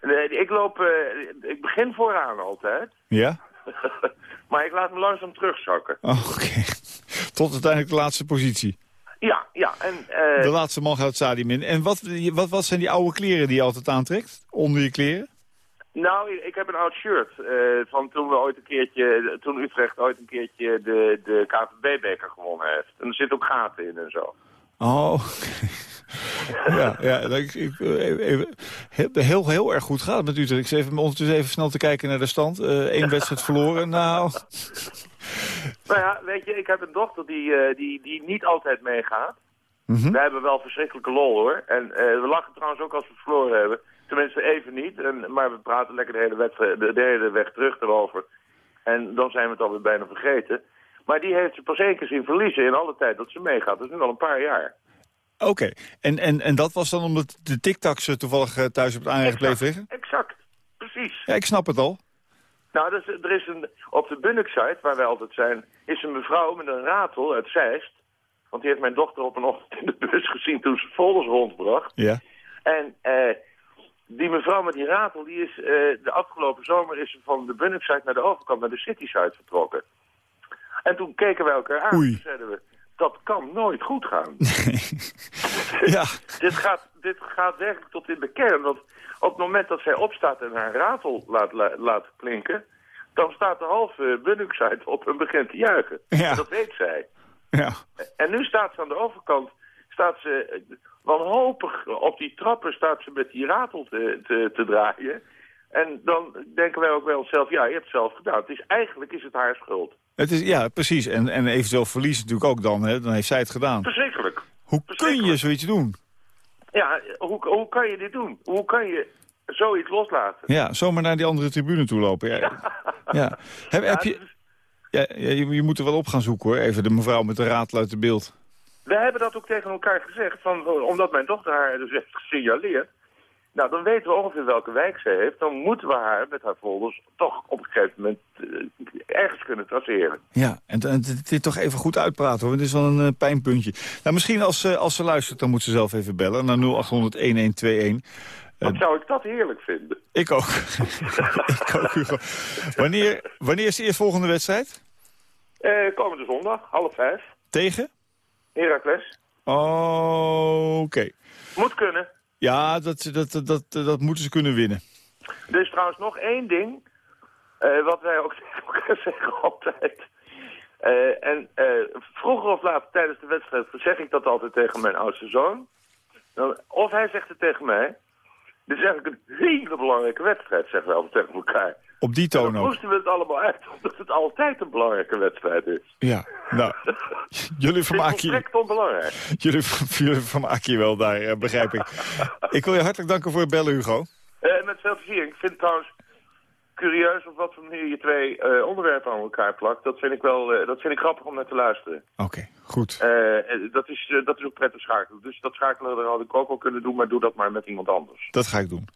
nee, ik loop, eh, ik begin vooraan altijd. Ja? maar ik laat me langzaam terugzakken. Oh, Oké. Tot uiteindelijk de laatste positie. Ja, ja. En, eh, De laatste man gaat het stadion in. En wat, wat, wat zijn die oude kleren die je altijd aantrekt? Onder je kleren? Nou, ik- heb een oud shirt eh, van toen we ooit een keertje, toen Utrecht ooit een keertje de, de KVB-beker gewonnen heeft. En er zitten ook gaten in en zo. Oh, ja, ja ik, ik, even- even- heel, heel, erg goed gaat het met Utrecht. Ik zit even, ondertussen even snel te kijken naar de stand. Eén wedstrijd verloren. Nou, Nou ja, weet je, ik heb een dochter die, eh, die, die niet altijd meegaat. Mhm. We hebben wel verschrikkelijke lol hoor. En eh, we lachen trouwens ook als we verloren hebben. Tenminste even niet, en, maar we praten lekker de hele, wedstrijd, de, de hele weg terug erover. En dan zijn we het alweer bijna vergeten. Maar die heeft ze pas één keer zien verliezen in alle tijd dat ze meegaat. Dat is nu al een paar jaar. oké. En, en, en dat was dan omdat de TikToks er toevallig eh, thuis op het aanrecht bleef liggen? Exact, precies. Ja, ik snap het al. Nou, er is, er is een, op de Bunnik-site, waar wij altijd zijn, is een mevrouw met een ratel uit Zeist. Want die heeft mijn dochter op een ochtend in de bus gezien toen ze folders rondbracht. Ja. En eh, die mevrouw met die ratel, die is, eh, de afgelopen zomer is ze van de Bunnik-site naar de overkant, naar de City-site vertrokken. En toen keken wij elkaar aan Oei. en zeiden we, dat kan nooit goed gaan. Ja, dit, gaat, dit gaat werkelijk tot in de kern. Want op het moment dat zij opstaat en haar ratel laat, la- laat klinken... dan staat de halve Bunnik-site op en begint te juichen. Ja. Dat weet zij. ja. En nu staat ze aan de overkant, staat ze wanhopig op die trappen staat ze met die ratel te, te, te draaien. En dan denken wij ook bij onszelf, ja, je hebt het zelf gedaan. Het is, eigenlijk is het haar schuld. Het is, ja, precies. En, en eventueel verlies natuurlijk ook dan. Hè? Dan heeft zij het gedaan. Verschrikkelijk. Hoe kun je zoiets doen? Ja, hoe, hoe kan je dit doen? Hoe kan je zoiets loslaten? Ja, zomaar naar die andere tribune toe lopen. Ja. ja. Heb, je, dus- ja, ja, je, je moet er wel op gaan zoeken hoor. Even de mevrouw met de ratel uit de beeld. We hebben dat ook tegen elkaar gezegd, van, omdat mijn dochter haar dus heeft gesignaleerd. Nou, dan weten we ongeveer welke wijk ze heeft. Dan moeten we haar met haar folders toch op een gegeven moment eh, ergens kunnen traceren. Ja, en, en dit toch even goed uitpraten hoor. Het is wel een eh, pijnpuntje. Nou, misschien als, ze als ze luistert, dan moet ze zelf even bellen naar 0800-1121. Wat zou ik dat heerlijk vinden? Ik ook. ik ook, Hugo. Wanneer, wanneer is de eerstvolgende wedstrijd? Eh, komende zondag, half vijf. tegen? Heracles. Oké. Moet kunnen. Ja, dat, dat, dat, dat, moeten ze kunnen winnen. Er is trouwens nog één ding, eh, wat wij ook tegen elkaar zeggen altijd. Eh, en eh, vroeger of later tijdens de wedstrijd zeg ik dat altijd tegen mijn oudste zoon. Dan, of hij zegt het tegen mij. Dit is eigenlijk een hele belangrijke wedstrijd, zeggen we altijd tegen elkaar. Op die toon dan ook. moesten we het allemaal uit, omdat het altijd een belangrijke wedstrijd is. Ja, nou, jullie Het is vermaken je, volstrekt onbelangrijk. jullie, jullie vermaken je wel daar, eh, begrijp ik. Ik wil je hartelijk danken voor het bellen, Hugo. Eh, met veel plezier. Ik vind het trouwens curieus op wat voor manier je twee eh, onderwerpen aan elkaar plakt. Dat vind ik wel eh, dat vind ik grappig om naar te luisteren. Oké, goed. Eh, dat, is, dat is ook prettig schakelen. Dus dat schakelen dat had ik ook al kunnen doen, maar doe dat maar met iemand anders. Dat ga ik doen.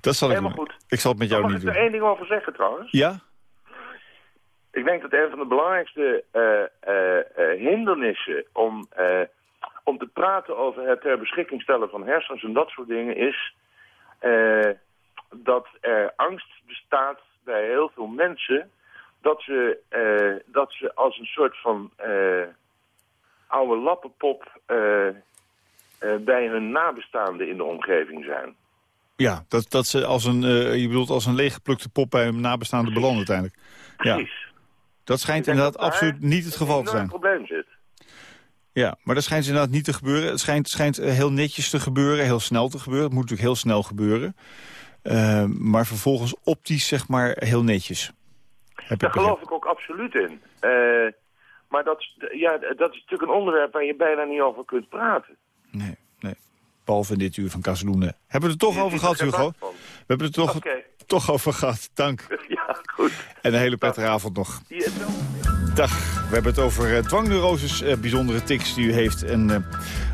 Dat zal ik Helemaal doen. goed. Ik zal het met jou Mag niet ik er doen. één ding over zeggen trouwens? Ja? Ik denk dat een van de belangrijkste hindernissen om, om te praten over het ter beschikking stellen van hersens en dat soort dingen is dat er angst bestaat bij heel veel mensen dat ze, eh, dat ze als een soort van eh, oude lappenpop eh, bij hun nabestaanden in de omgeving zijn. Ja, dat, dat ze als een, je bedoelt als een leeggeplukte pop bij een nabestaande belanden uiteindelijk. Ja, Precies. dat schijnt inderdaad dat absoluut niet het geval te zijn. enorm probleem zit. Ja, maar dat schijnt inderdaad niet te gebeuren. Het schijnt, schijnt heel netjes te gebeuren, heel snel te gebeuren. Het moet natuurlijk heel snel gebeuren. Eh, maar vervolgens optisch zeg maar heel netjes. Heb Daar ik geloof ik ook absoluut in. Eh, maar dat, is- ja, dat is natuurlijk een onderwerp waar je bijna niet over kunt praten. Nee, nee. Behalve in dit uur van Kazeloenen. Hebben we het er toch over er gehad, Hugo? We hebben het er toch, toch over gehad. Dank. Ja, goed. En een hele prettige avond nog. Dag. We hebben het over uh, dwangneuroses, eh, bijzondere tics die u heeft... en eh,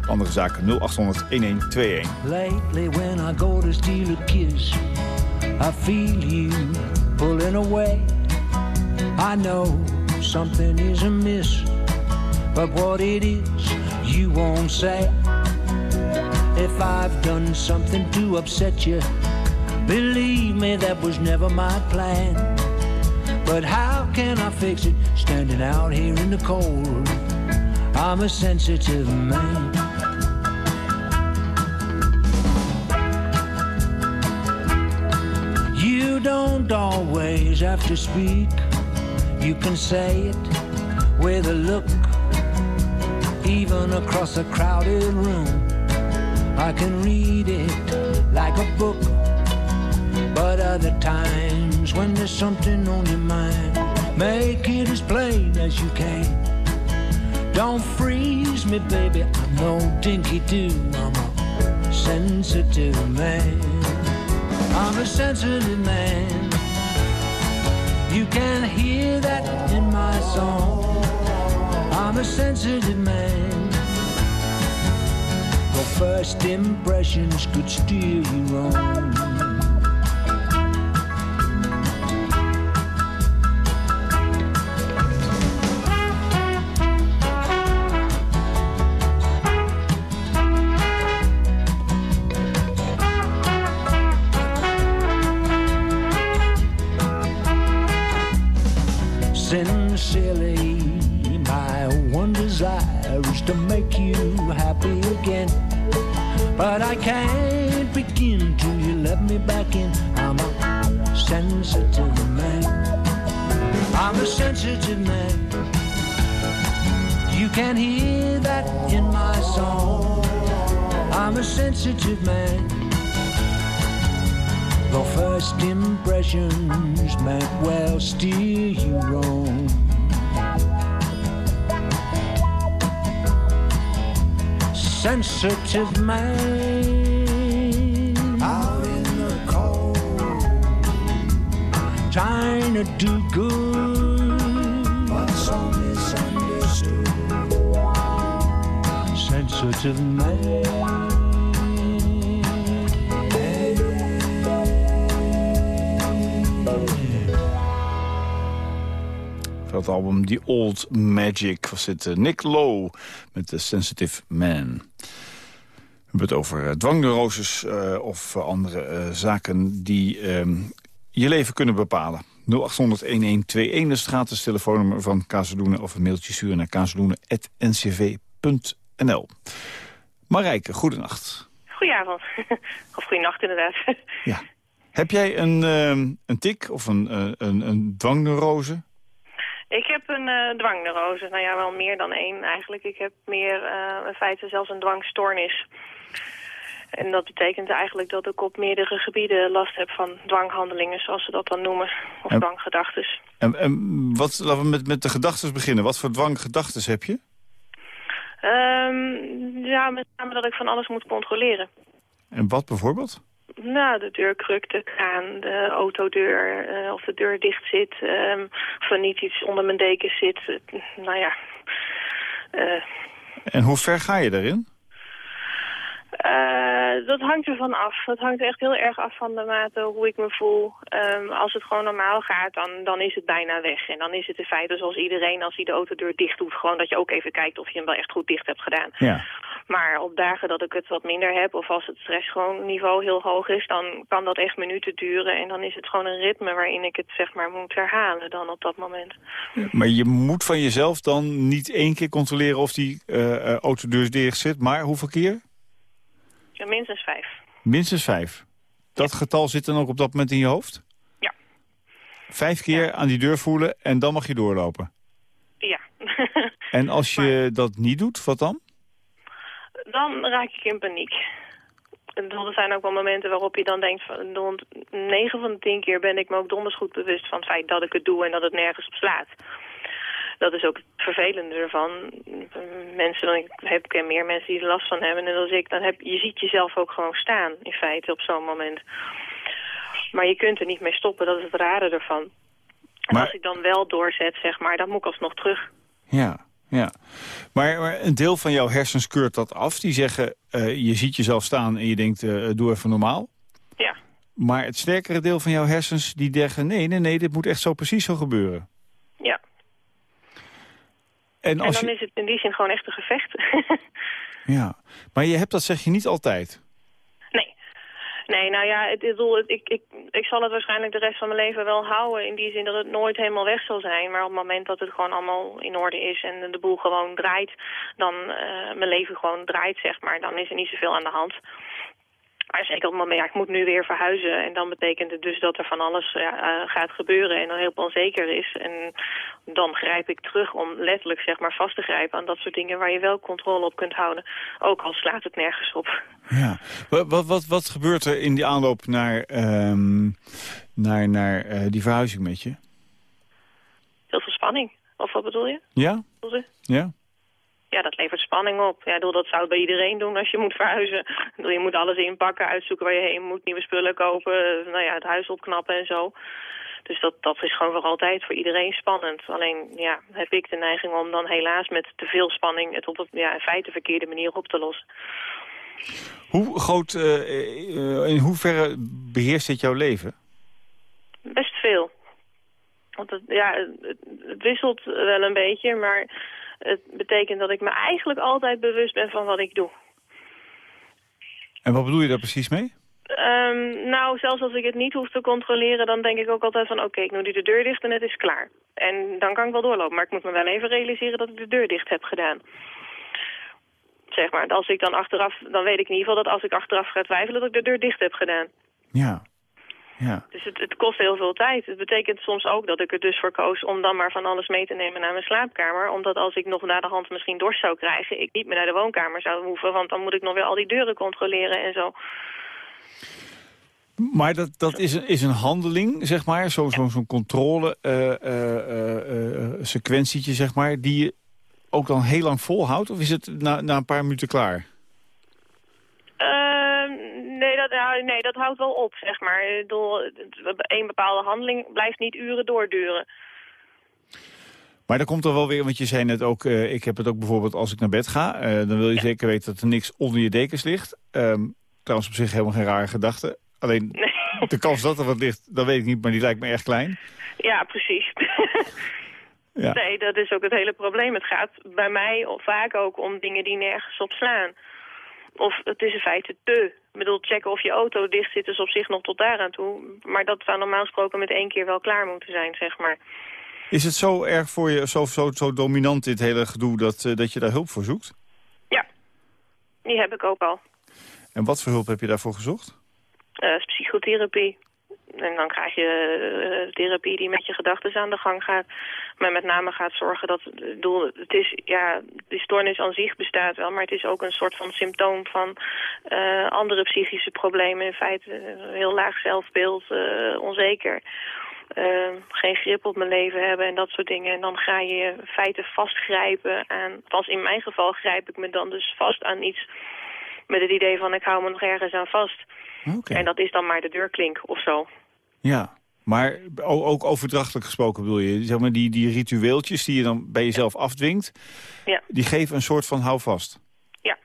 andere zaken. 0800 1121. Lately, when I go to steal a kiss, I feel you pulling away. I know something is amiss, but what it is, you won't say. If I've done something to upset you, believe me, that was never my plan. But how can I fix it standing out here in the cold? I'm a sensitive man. You don't always have to speak. You can say it with a look, even across a crowded room. I can read it. Other times when there's something on your mind, make it as plain as you can. Don't freeze me, baby. I'm no dinky do. I'm a sensitive man. I'm a sensitive man. You can hear that in my song. I'm a sensitive man. Well, first impressions could steer you wrong. Impressions might well steer you wrong. Sensitive man out in the cold, trying to do good, but so misunderstood. Sensitive man. Album The Old Magic was het eh, Nick Lowe met The Sensitive Man. We hebben het over eh, dwangneuroses eh, of andere zaken die ehm, je leven kunnen bepalen. 0800-1121 is het gratis telefoonnummer van Kazeloenen... of een mailtje sturen naar kazeloenen.ncv.nl. Marijke, goedenacht. Goedenavond. of goedenacht inderdaad. Ja. Heb jij een, ehm, een tik of een, een, een dwangneurose? Ik heb een eh dwangneurose. Nou ja, wel meer dan één eigenlijk. Ik heb meer, eh, in feite zelfs een dwangstoornis. En dat betekent eigenlijk dat ik op meerdere gebieden last heb van dwanghandelingen, zoals ze dat dan noemen. Of En- dwanggedachtes. En, en wat, laten we met, met de gedachten beginnen. Wat voor dwanggedachten heb je? Ehm, ja, met name dat ik van alles moet controleren. En wat bijvoorbeeld? Nou, de deurkruk, de kraan, de autodeur, eh, of de deur dicht zit, ehm, of er niet iets onder mijn deken zit. Nou ja, eh, En hoe ver ga je daarin? Eh, dat hangt ervan af. Dat hangt echt heel erg af van de mate hoe ik me voel. Ehm, als het gewoon normaal gaat, dan, dan is het bijna weg. En dan is het in feite zoals iedereen, als hij de autodeur dicht doet... gewoon dat je ook even kijkt of je hem wel echt goed dicht hebt gedaan. Ja. Maar op dagen dat ik het wat minder heb... of als het stressniveau heel hoog is... dan kan dat echt minuten duren. En dan is het gewoon een ritme waarin ik het zeg maar moet herhalen dan op dat moment. Maar je moet van jezelf dan niet één keer controleren of die eh eh, autodeur dicht zit. Maar hoeveel keer? Ja, minstens vijf. Minstens vijf. Dat getal zit dan ook op dat moment in je hoofd? Ja. Vijf keer aan die deur voelen en dan mag je doorlopen. Ja. En als je dat niet doet, wat dan? Dan raak ik in paniek. Er zijn ook wel momenten waarop je dan denkt... Van, rond 9 van de 10 keer ben ik me ook donders goed bewust van het feit dat ik het doe en dat het nergens op slaat. Dat is ook het vervelende ervan. Mensen, dan, ik heb, ik meer mensen die er last van hebben. En als ik, dan heb je ziet jezelf ook gewoon staan, in feite, op zo'n moment. Maar je kunt er niet mee stoppen, dat is het rare ervan. En Maar- als ik dan wel doorzet, zeg maar, dan moet ik alsnog terug. Ja, ja. Maar, maar een deel van jouw hersens keurt dat af. Die zeggen, eh, je ziet jezelf staan en je denkt, eh, doe even normaal. Ja. Maar het sterkere deel van jouw hersens die zeggen... nee, nee, nee, dit moet echt zo precies zo gebeuren. Ja. En dan je, is het in die zin gewoon echt een gevecht. ja. Maar je hebt dat zeg je niet altijd. Nee. Nou ja, het, het- ik, ik, ik zal het waarschijnlijk de rest van mijn leven wel houden. In die zin dat het nooit helemaal weg zal zijn. Maar op het moment dat het gewoon allemaal in orde is en de boel gewoon draait... dan eh, mijn leven gewoon draait, zeg maar. Dan is er niet zoveel aan de hand. Maar zeker op het moment, ja, ik moet nu weer verhuizen. En dan betekent het dus dat er van alles ja, eh, gaat gebeuren en dan heel onzeker is. En dan grijp ik terug om letterlijk zeg maar vast te grijpen aan dat soort dingen waar je wel controle op kunt houden. Ook al slaat het nergens op. Ja. Wat, wat, wat, wat gebeurt er in die aanloop naar, ehm, naar, naar eh, die verhuizing met je? Heel veel spanning. Of wat bedoel je? Ja? Bedoel je? Ja? Ja, dat levert spanning op. Ja, bedoel, dat zou bij iedereen doen als je moet verhuizen. Bedoel, Je moet alles inpakken, uitzoeken waar je heen moet, nieuwe spullen kopen, nou ja, het huis opknappen en zo. Dus dat, dat is gewoon voor altijd voor iedereen spannend. Alleen ja, heb ik de neiging om dan helaas met te veel spanning het op een ja, in feite verkeerde manier op te lossen. Hoe groot, eh, eh, in hoeverre beheerst dit jouw leven? Best veel. Want het, ja, het, het wisselt wel een beetje, maar het betekent dat ik me eigenlijk altijd bewust ben van wat ik doe. En wat bedoel je daar precies mee? Ehm, nou, zelfs als ik het niet hoef te controleren, dan denk ik ook altijd van... oké, ik doe nu de deur dicht en het is klaar. En dan kan ik wel doorlopen, maar ik moet me wel even realiseren dat ik de deur dicht heb gedaan. Zeg maar, als ik dan achteraf, dan weet ik in ieder geval dat als ik achteraf ga twijfelen... dat ik de deur dicht heb gedaan. Ja. Ja. Dus het, het kost heel veel tijd. Het betekent soms ook dat ik er dus voor koos om dan maar van alles mee te nemen naar mijn slaapkamer. Omdat als ik nog na de hand misschien dorst zou krijgen, ik niet meer naar de woonkamer zou hoeven. Want dan moet ik nog weer al die deuren controleren en zo. Maar dat, dat is, een, is een handeling, zeg maar, zo'n zo, zo'n controle eh, eh, eh, sequentietje, zeg maar, die je ook dan heel lang volhoudt? Of is het na, na een paar minuten klaar? Nee, dat, nou, nee, dat houdt wel op, zeg maar. Ik bedoel, een bepaalde handeling blijft niet uren doorduren. Maar dan komt er wel weer, want je zei net ook, eh, ik heb het ook bijvoorbeeld als ik naar bed ga. eh, dan wil je zeker weten dat er niks onder je dekens ligt. Ehm, trouwens op zich helemaal geen rare gedachte. Alleen de kans dat er wat ligt, dat weet ik niet, maar die lijkt me erg klein. Ja, precies. Ja. Nee, dat is ook het hele probleem. Het gaat bij mij vaak ook om dingen die nergens op slaan. Of het is in feite te Ik bedoel, checken of je auto dicht zit is op zich nog tot daaraan toe. Maar dat zou normaal gesproken met één keer wel klaar moeten zijn, zeg maar. Is het zo erg voor je, zo, zo, zo dominant dit hele gedoe, dat, eh, dat je daar hulp voor zoekt? Ja, die heb ik ook al. En wat voor hulp heb je daarvoor gezocht? Eh, psychotherapie. En dan krijg je eh, therapie die met je gedachten aan de gang gaat. Maar met name gaat zorgen dat... ik bedoel, het is, ja, die stoornis aan zich bestaat wel... maar het is ook een soort van symptoom van eh, andere psychische problemen. In feite eh, heel laag zelfbeeld, eh, onzeker. Eh, geen grip op mijn leven hebben en dat soort dingen. En dan ga je in feite vastgrijpen aan... Althans, in mijn geval grijp ik me dan dus vast aan iets... met het idee van ik hou me nog ergens aan vast. En dat is dan maar de deurklink of zo. Ja, maar ook overdrachtelijk gesproken bedoel je? Zeg maar die, die ritueeltjes die je dan bij jezelf afdwingt... Ja. die geven een soort van houvast? Ja.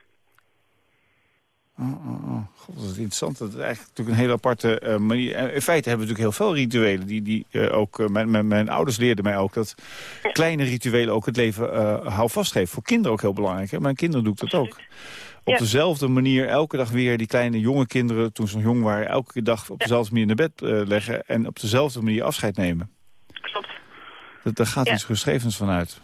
Oh, oh, oh. God, dat is interessant. Dat is eigenlijk natuurlijk een hele aparte eh, manier. In feite hebben we natuurlijk heel veel rituelen. Die, die, eh, ook, eh, mijn, mijn, mijn ouders leerden mij ook dat kleine rituelen ook het leven houvast geven. Voor kinderen ook heel belangrijk. Hè? Mijn kinderen doe ik dat ook. Op dezelfde manier elke dag weer die kleine jonge kinderen... toen ze nog jong waren, elke dag op dezelfde manier naar bed eh, leggen... en op dezelfde manier afscheid nemen. Klopt. Dat, daar gaat iets geschrevens van uit.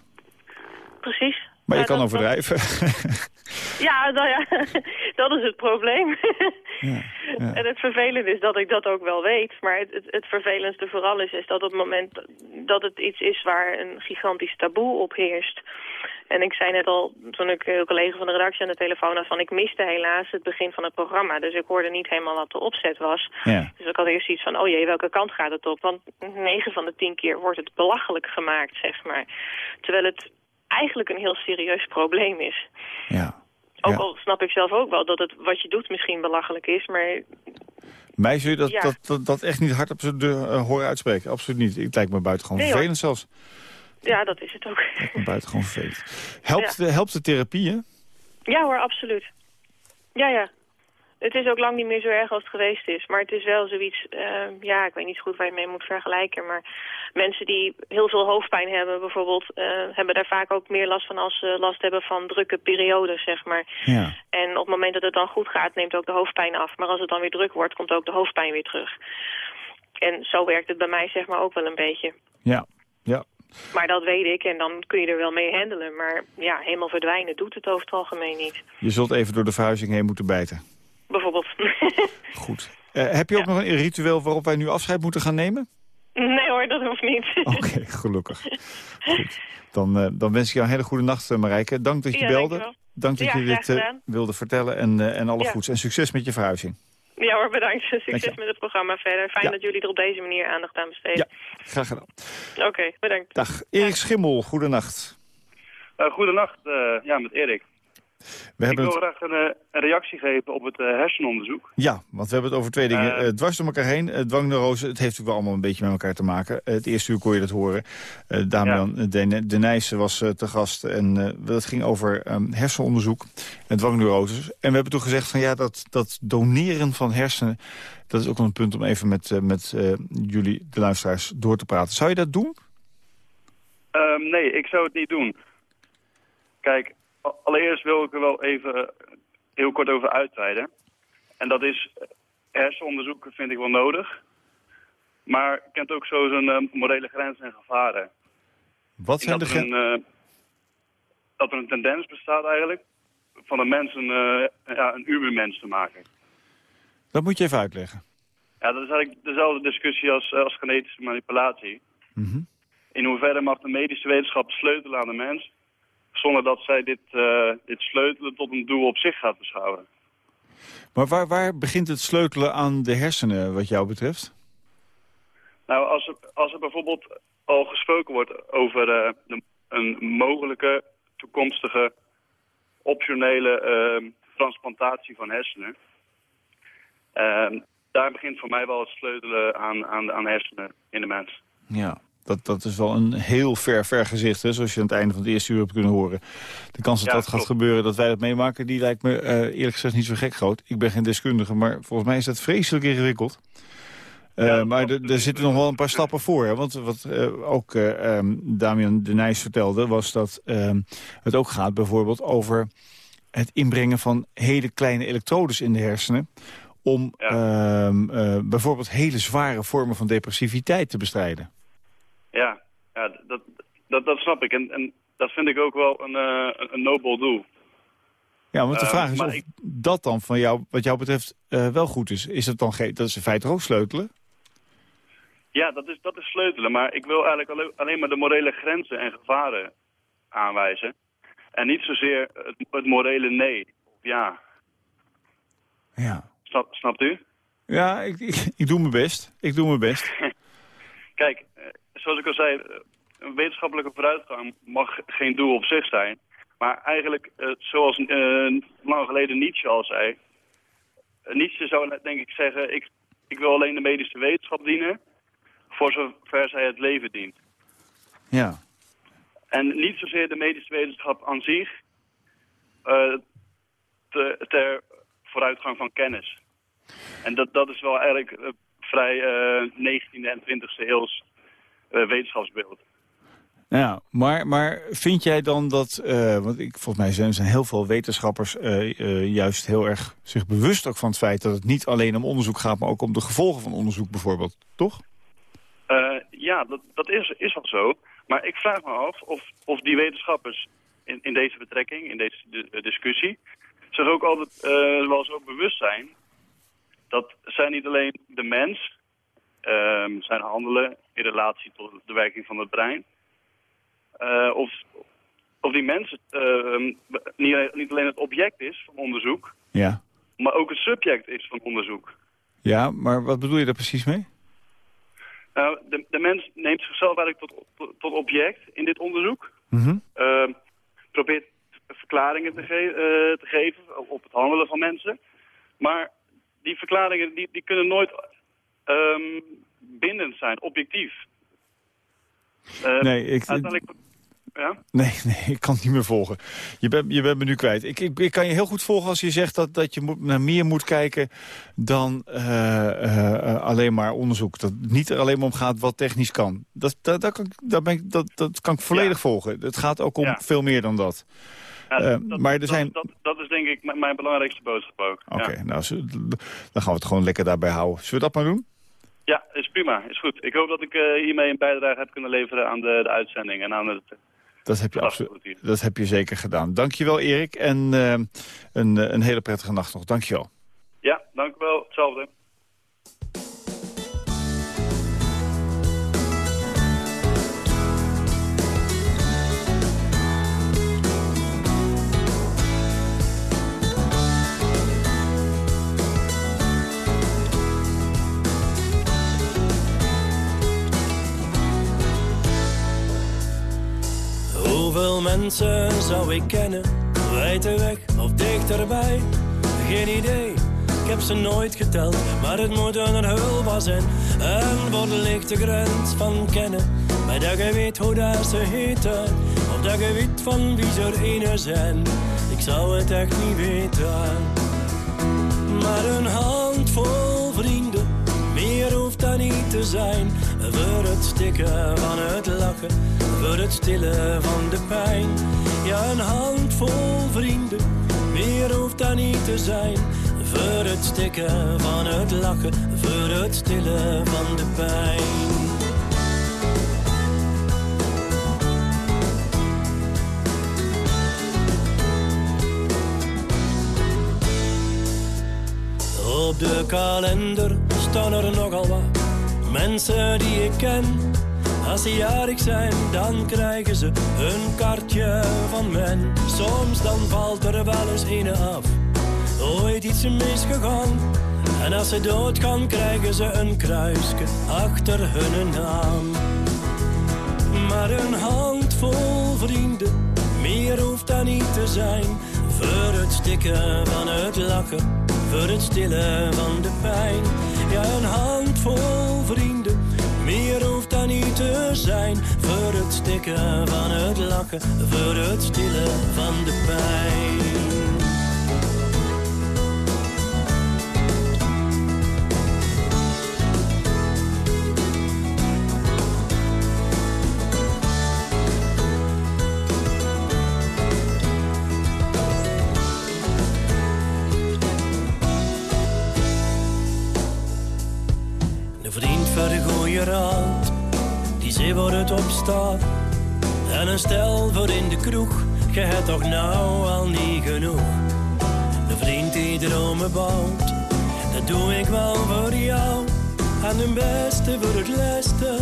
Precies. Maar je kan overdrijven. Ja, nou ja, dat is het probleem. ja, ja. En het vervelende is dat ik dat ook wel weet. Maar het, het, het vervelendste vooral is, is dat op het moment dat het iets is waar een gigantisch taboe op heerst. En ik zei net al, toen ik een collega van de redactie aan de telefoon had, van ik miste helaas het begin van het programma. Dus ik hoorde niet helemaal wat de opzet was. Ja. Dus ik had eerst iets van, oh jee, welke kant gaat het op? Want 9 van de 10 keer wordt het belachelijk gemaakt, zeg maar. Terwijl het eigenlijk een heel serieus probleem is. ja. Ook Ja. al snap ik zelf ook wel dat het wat je doet misschien belachelijk is, maar Mij zul je dat, Ja. dat, dat, dat echt niet hard op de uh, horen uitspreken. Absoluut niet. Het lijkt me buitengewoon Nee, hoor. vervelend zelfs. Ja, dat is het ook. Me buitengewoon vervelend. Helpt, Ja. de, helpt de therapie, hè? Ja hoor, absoluut. Ja, ja. Het is ook lang niet meer zo erg als het geweest is. Maar het is wel zoiets, eh, ja, ik weet niet goed waar je mee moet vergelijken. Maar mensen die heel veel hoofdpijn hebben bijvoorbeeld, eh, hebben daar vaak ook meer last van als ze last hebben van drukke periodes, zeg maar. Ja. En op het moment dat het dan goed gaat, neemt ook de hoofdpijn af. Maar als het dan weer druk wordt, komt ook de hoofdpijn weer terug. En zo werkt het bij mij zeg maar ook wel een beetje. Ja. Ja. Maar dat weet ik en dan kun je er wel mee handelen. Maar ja, helemaal verdwijnen doet het over het algemeen niet. Je zult even door de verhuizing heen moeten bijten. Bijvoorbeeld. Goed. Eh, heb je ook nog een ritueel waarop wij nu afscheid moeten gaan nemen? nee hoor, dat hoeft niet. Oké, gelukkig. Goed. Dan, eh, dan wens ik jou een hele goede nacht, eh, Marijke. Dank dat je Ja, belde. dankjewel. Dank dat Ja, je dit wilde vertellen en, en alle goeds. En succes met je verhuizing. Ja hoor, bedankt. Succes Dankjewel. met het programma verder. Fijn Ja. dat jullie er op deze manier aandacht aan besteden. Graag gedaan. Oké, bedankt. Dag. Erik Schimmel, goedenacht. Uh, goedenacht, eh, ja, met Erik. We Ik hebben wil het... graag een, eh, een reactie geven op het eh, hersenonderzoek. Ja, want we hebben het over twee dingen. Eh. Dwars door elkaar heen, uh, dwangneurose, het heeft natuurlijk wel allemaal een beetje met elkaar te maken. Het eerste uur kon je dat horen. Damian de, de Nijsse was te gast en het ging over ehm, hersenonderzoek en dwangneuroses. En we hebben toen gezegd van ja, dat, dat doneren van hersenen, dat is ook wel een punt om even met, met jullie, de luisteraars, door te praten. Zou je dat doen? Ehm, nee, ik zou het niet doen. Kijk, allereerst wil ik er wel even heel kort over uitweiden. En dat is, eh, hersenonderzoek vind ik wel nodig. Maar kent ook zo zijn eh, morele grenzen en gevaren. Wat zijn de dat, er grenzen? een, eh, dat er een tendens bestaat eigenlijk van een mens een, eh, ja, een ubermens te maken. Dat moet je even uitleggen. Ja, dat is eigenlijk dezelfde discussie als, als genetische manipulatie. Mhm. In hoeverre mag de medische wetenschap sleutelen aan de mens... zonder dat zij dit, eh, dit sleutelen tot een doel op zich gaat beschouwen? Maar waar, waar begint het sleutelen aan de hersenen wat jou betreft? Nou, als er, als er bijvoorbeeld al gesproken wordt over eh, de- een mogelijke toekomstige optionele eh, transplantatie van hersenen... eh, daar begint voor mij wel het sleutelen aan, aan, aan hersenen in de mens. Ja, dat, dat is wel een heel ver, ver gezicht, hè, zoals je aan het einde van het eerste uur hebt kunnen horen. De kans dat Ja, dat gaat klopt. gebeuren, gebeuren, dat wij dat meemaken, die lijkt me eh, eerlijk gezegd niet zo gek groot. Ik ben geen deskundige, maar volgens mij is dat vreselijk ingewikkeld. Eh, maar er zitten nog wel een paar stappen voor. Hè? Want wat eh, ook ehm, Damian de Nijs vertelde, was dat ehm, het ook gaat bijvoorbeeld over het inbrengen van hele kleine elektrodes in de hersenen... om ehm, eh, bijvoorbeeld hele zware vormen van depressiviteit te bestrijden. Ja, ja dat, dat, dat snap ik. En, en dat vind ik ook wel een, eh, een, nobel doel. Ja, want de Eh, vraag is of ik- dat dan van jou, wat jou betreft eh, wel goed is. Is dat dan geen, dat is in feite ook sleutelen? Ja, dat is, dat is sleutelen. Maar ik wil eigenlijk alleen, maar de morele grenzen en gevaren aanwijzen. En niet zozeer het, het morele nee. Of ja. Ja. Snap, snapt u? Ja, ik, ik, ik doe mijn best. Ik doe mijn best. Kijk, zoals ik al zei, eh, een wetenschappelijke vooruitgang mag geen doel op zich zijn. Maar eigenlijk, eh, zoals eh, lang geleden Nietzsche al zei... Nietzsche zou denk ik zeggen, ik, ik wil alleen de medische wetenschap dienen... voor zover zij het leven dient. Ja. En niet zozeer de medische wetenschap aan zich... te- ter vooruitgang van kennis. En dat, dat is wel eigenlijk vrij eh 19e en 20e eeuws wetenschapsbeeld. Ja, maar, maar vind jij dan dat... eh, want ik, volgens mij zijn, zijn heel veel wetenschappers eh, eh, juist heel erg zich bewust ook van het feit... dat het niet alleen om onderzoek gaat, maar ook om de gevolgen van onderzoek bijvoorbeeld. Toch? Eh, ja, dat, dat is, is wel zo. Maar ik vraag me af of, of die wetenschappers in, in deze betrekking, in deze di- eh, discussie, zich ook altijd eh, wel zo bewust zijn dat zij niet alleen de mens, ehm, zijn handelen in relatie tot de werking van het brein, eh, of, of die mens ehm, niet, niet alleen het object is van onderzoek, Ja. maar ook het subject is van onderzoek. Ja, maar wat bedoel je daar precies mee? Nou, de, de mens neemt zichzelf eigenlijk tot, tot, tot object in dit onderzoek. Ehm, probeert verklaringen te, ge- eh, te geven op het handelen van mensen. Maar die verklaringen die, die kunnen nooit ehm, bindend zijn, objectief. Ehm, Nee, ik- uiteindelijk- ja? Nee, nee, ik kan het niet meer volgen. Je bent, je bent me nu kwijt. Ik, ik, ik kan je heel goed volgen als je zegt dat, dat je moet, naar meer moet kijken dan eh, eh, alleen maar onderzoek. Dat het niet er alleen maar om gaat wat technisch kan. Dat, dat, dat, kan, ik- dat, ben ik, dat, dat kan ik volledig volgen. Het gaat ook om Ja. veel meer dan dat. Ja, Eh, dat, maar er zijn... dat, dat is denk ik mijn belangrijkste boodschap ook. Oké, nou, dan gaan we het gewoon lekker daarbij houden. Zullen we dat maar doen? Ja, is prima, is goed. Ik hoop dat ik eh, hiermee een bijdrage heb kunnen leveren aan de, de uitzending en aan het... Dat heb je, absoluut, dat heb je zeker gedaan. Dankjewel, Erik. En eh, een, eh, een hele prettige nacht nog. Dankjewel. Ja, dank u wel. Hetzelfde. Mensen zou ik kennen, wijte weg of dichterbij? Geen idee, ik heb ze nooit geteld, maar het moet een hulp zijn. En voor de lichte grens van kennen, maar dat je weet hoe dat ze heten, of dat je weet van wie ze er ene zijn. Ik zou het echt niet weten. Maar een handvol te zijn. Voor het stikken van het lachen, voor het stillen van de pijn. Ja, een handvol vrienden, meer hoeft dat niet te zijn. Voor het stikken van het lachen, voor het stillen van de pijn. Op de kalender staan er nogal wat mensen die ik ken. Als ze jarig zijn, dan krijgen ze een kaartje van men. Soms dan valt er wel eens een af, ooit iets misgegaan. En als ze doodgaan, krijgen ze een kruisje achter hun naam. Maar een handvol vrienden, meer hoeft dat niet te zijn. Voor het stikken van het lachen, voor het stillen van de pijn. Ja, een handvol vrienden, meer hoeft dat niet te zijn. Voor het stikken van het lachen, voor het stillen van de pijn. Die zee waar het op. En een stel voor in de kroeg, je hebt toch nou al niet genoeg. De vriend die dromen bouwt, dat doe ik wel voor jou. En de beste voor het laatste,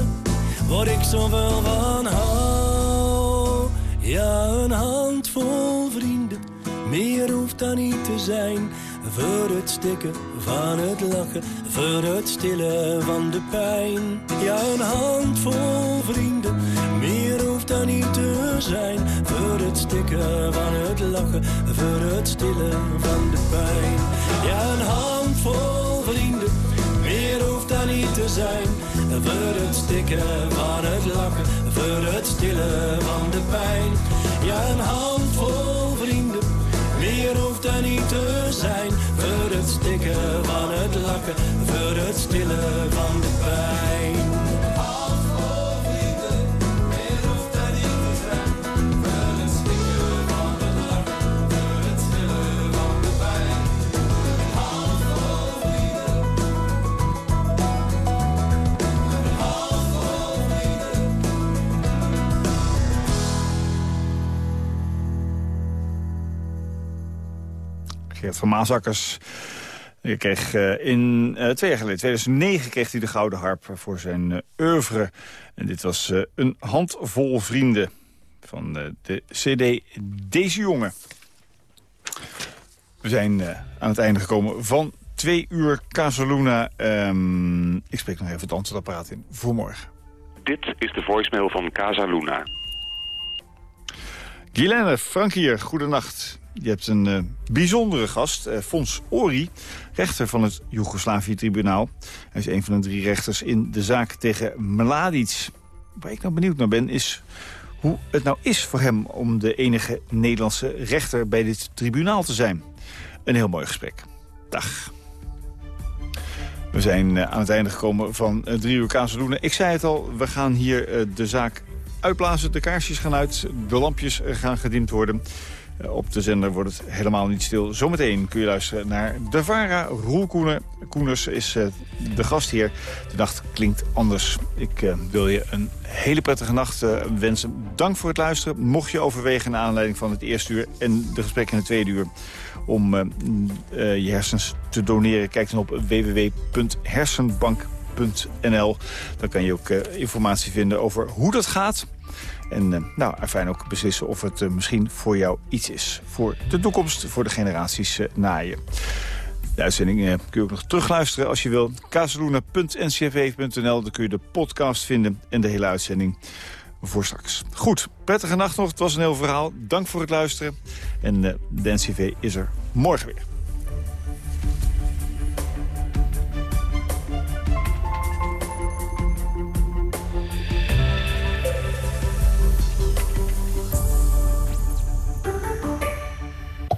waar ik zoveel van hou. Ja, een handvol vrienden, meer hoeft dan niet te zijn. Voor het stikken van het lachen, voor het stillen van de pijn. Ja, een handvol vrienden, meer hoeft dan niet te zijn. Voor het stikken van het lachen, voor het stillen van de pijn. Ja, een handvol vrienden, meer hoeft dan niet te zijn. Voor het stikken van het lachen, voor het stillen van de pijn. Ja, een handvol vrienden, meer hoeft dan niet te zijn. Voor het stikken van het lachen, voor het stillen van de pijn. Geert van Maasakkers. Hij kreeg eh, in eh, twee jaar geleden, 2009, kreeg hij de Gouden Harp voor zijn eh, oeuvre. En dit was een handvol vrienden van de cd Deze Jongen. We zijn aan het einde gekomen van twee uur Casaluna. Ehm, ik spreek nog even het antwoordapparaat in voor morgen. Dit is de voicemail van Casa Luna. Guilaine, Frank hier, goedenacht. Je hebt een eh, bijzondere gast, eh, Fons Ori, rechter van het Joegoslavië-tribunaal. Hij is een van de drie rechters in de zaak tegen Mladic. Waar ik nou benieuwd naar ben, is hoe het nou is voor hem... om de enige Nederlandse rechter bij dit tribunaal te zijn. Een heel mooi gesprek. Dag. We zijn eh, aan het einde gekomen van drie uur Kazeloenen. Ik zei het al, we gaan hier de zaak uitblazen. De kaarsjes gaan uit, de lampjes gaan gedimd worden. Eh, Op de zender wordt het helemaal niet stil. Zometeen kun je luisteren naar De Vara. Roel Koene- Koeners is eh, de gastheer. De nacht klinkt anders. Ik eh, wil je een hele prettige nacht wensen. Dank voor het luisteren. Mocht je overwegen naar aanleiding van het eerste uur... en de gesprekken in het tweede uur om je hersens te doneren... kijk dan op www.hersenbank.nl. Dan kan je ook informatie vinden over hoe dat gaat... En eh, nou, fijn ook beslissen of het eh, misschien voor jou iets is. Voor de toekomst, voor de generaties eh, na je. De uitzending kun je ook nog terugluisteren als je wil. kazeluna.ncv.nl, daar kun je de podcast vinden en de hele uitzending voor straks. Goed, prettige nacht nog. Het was een heel verhaal. Dank voor het luisteren. En de NCV is er morgen weer.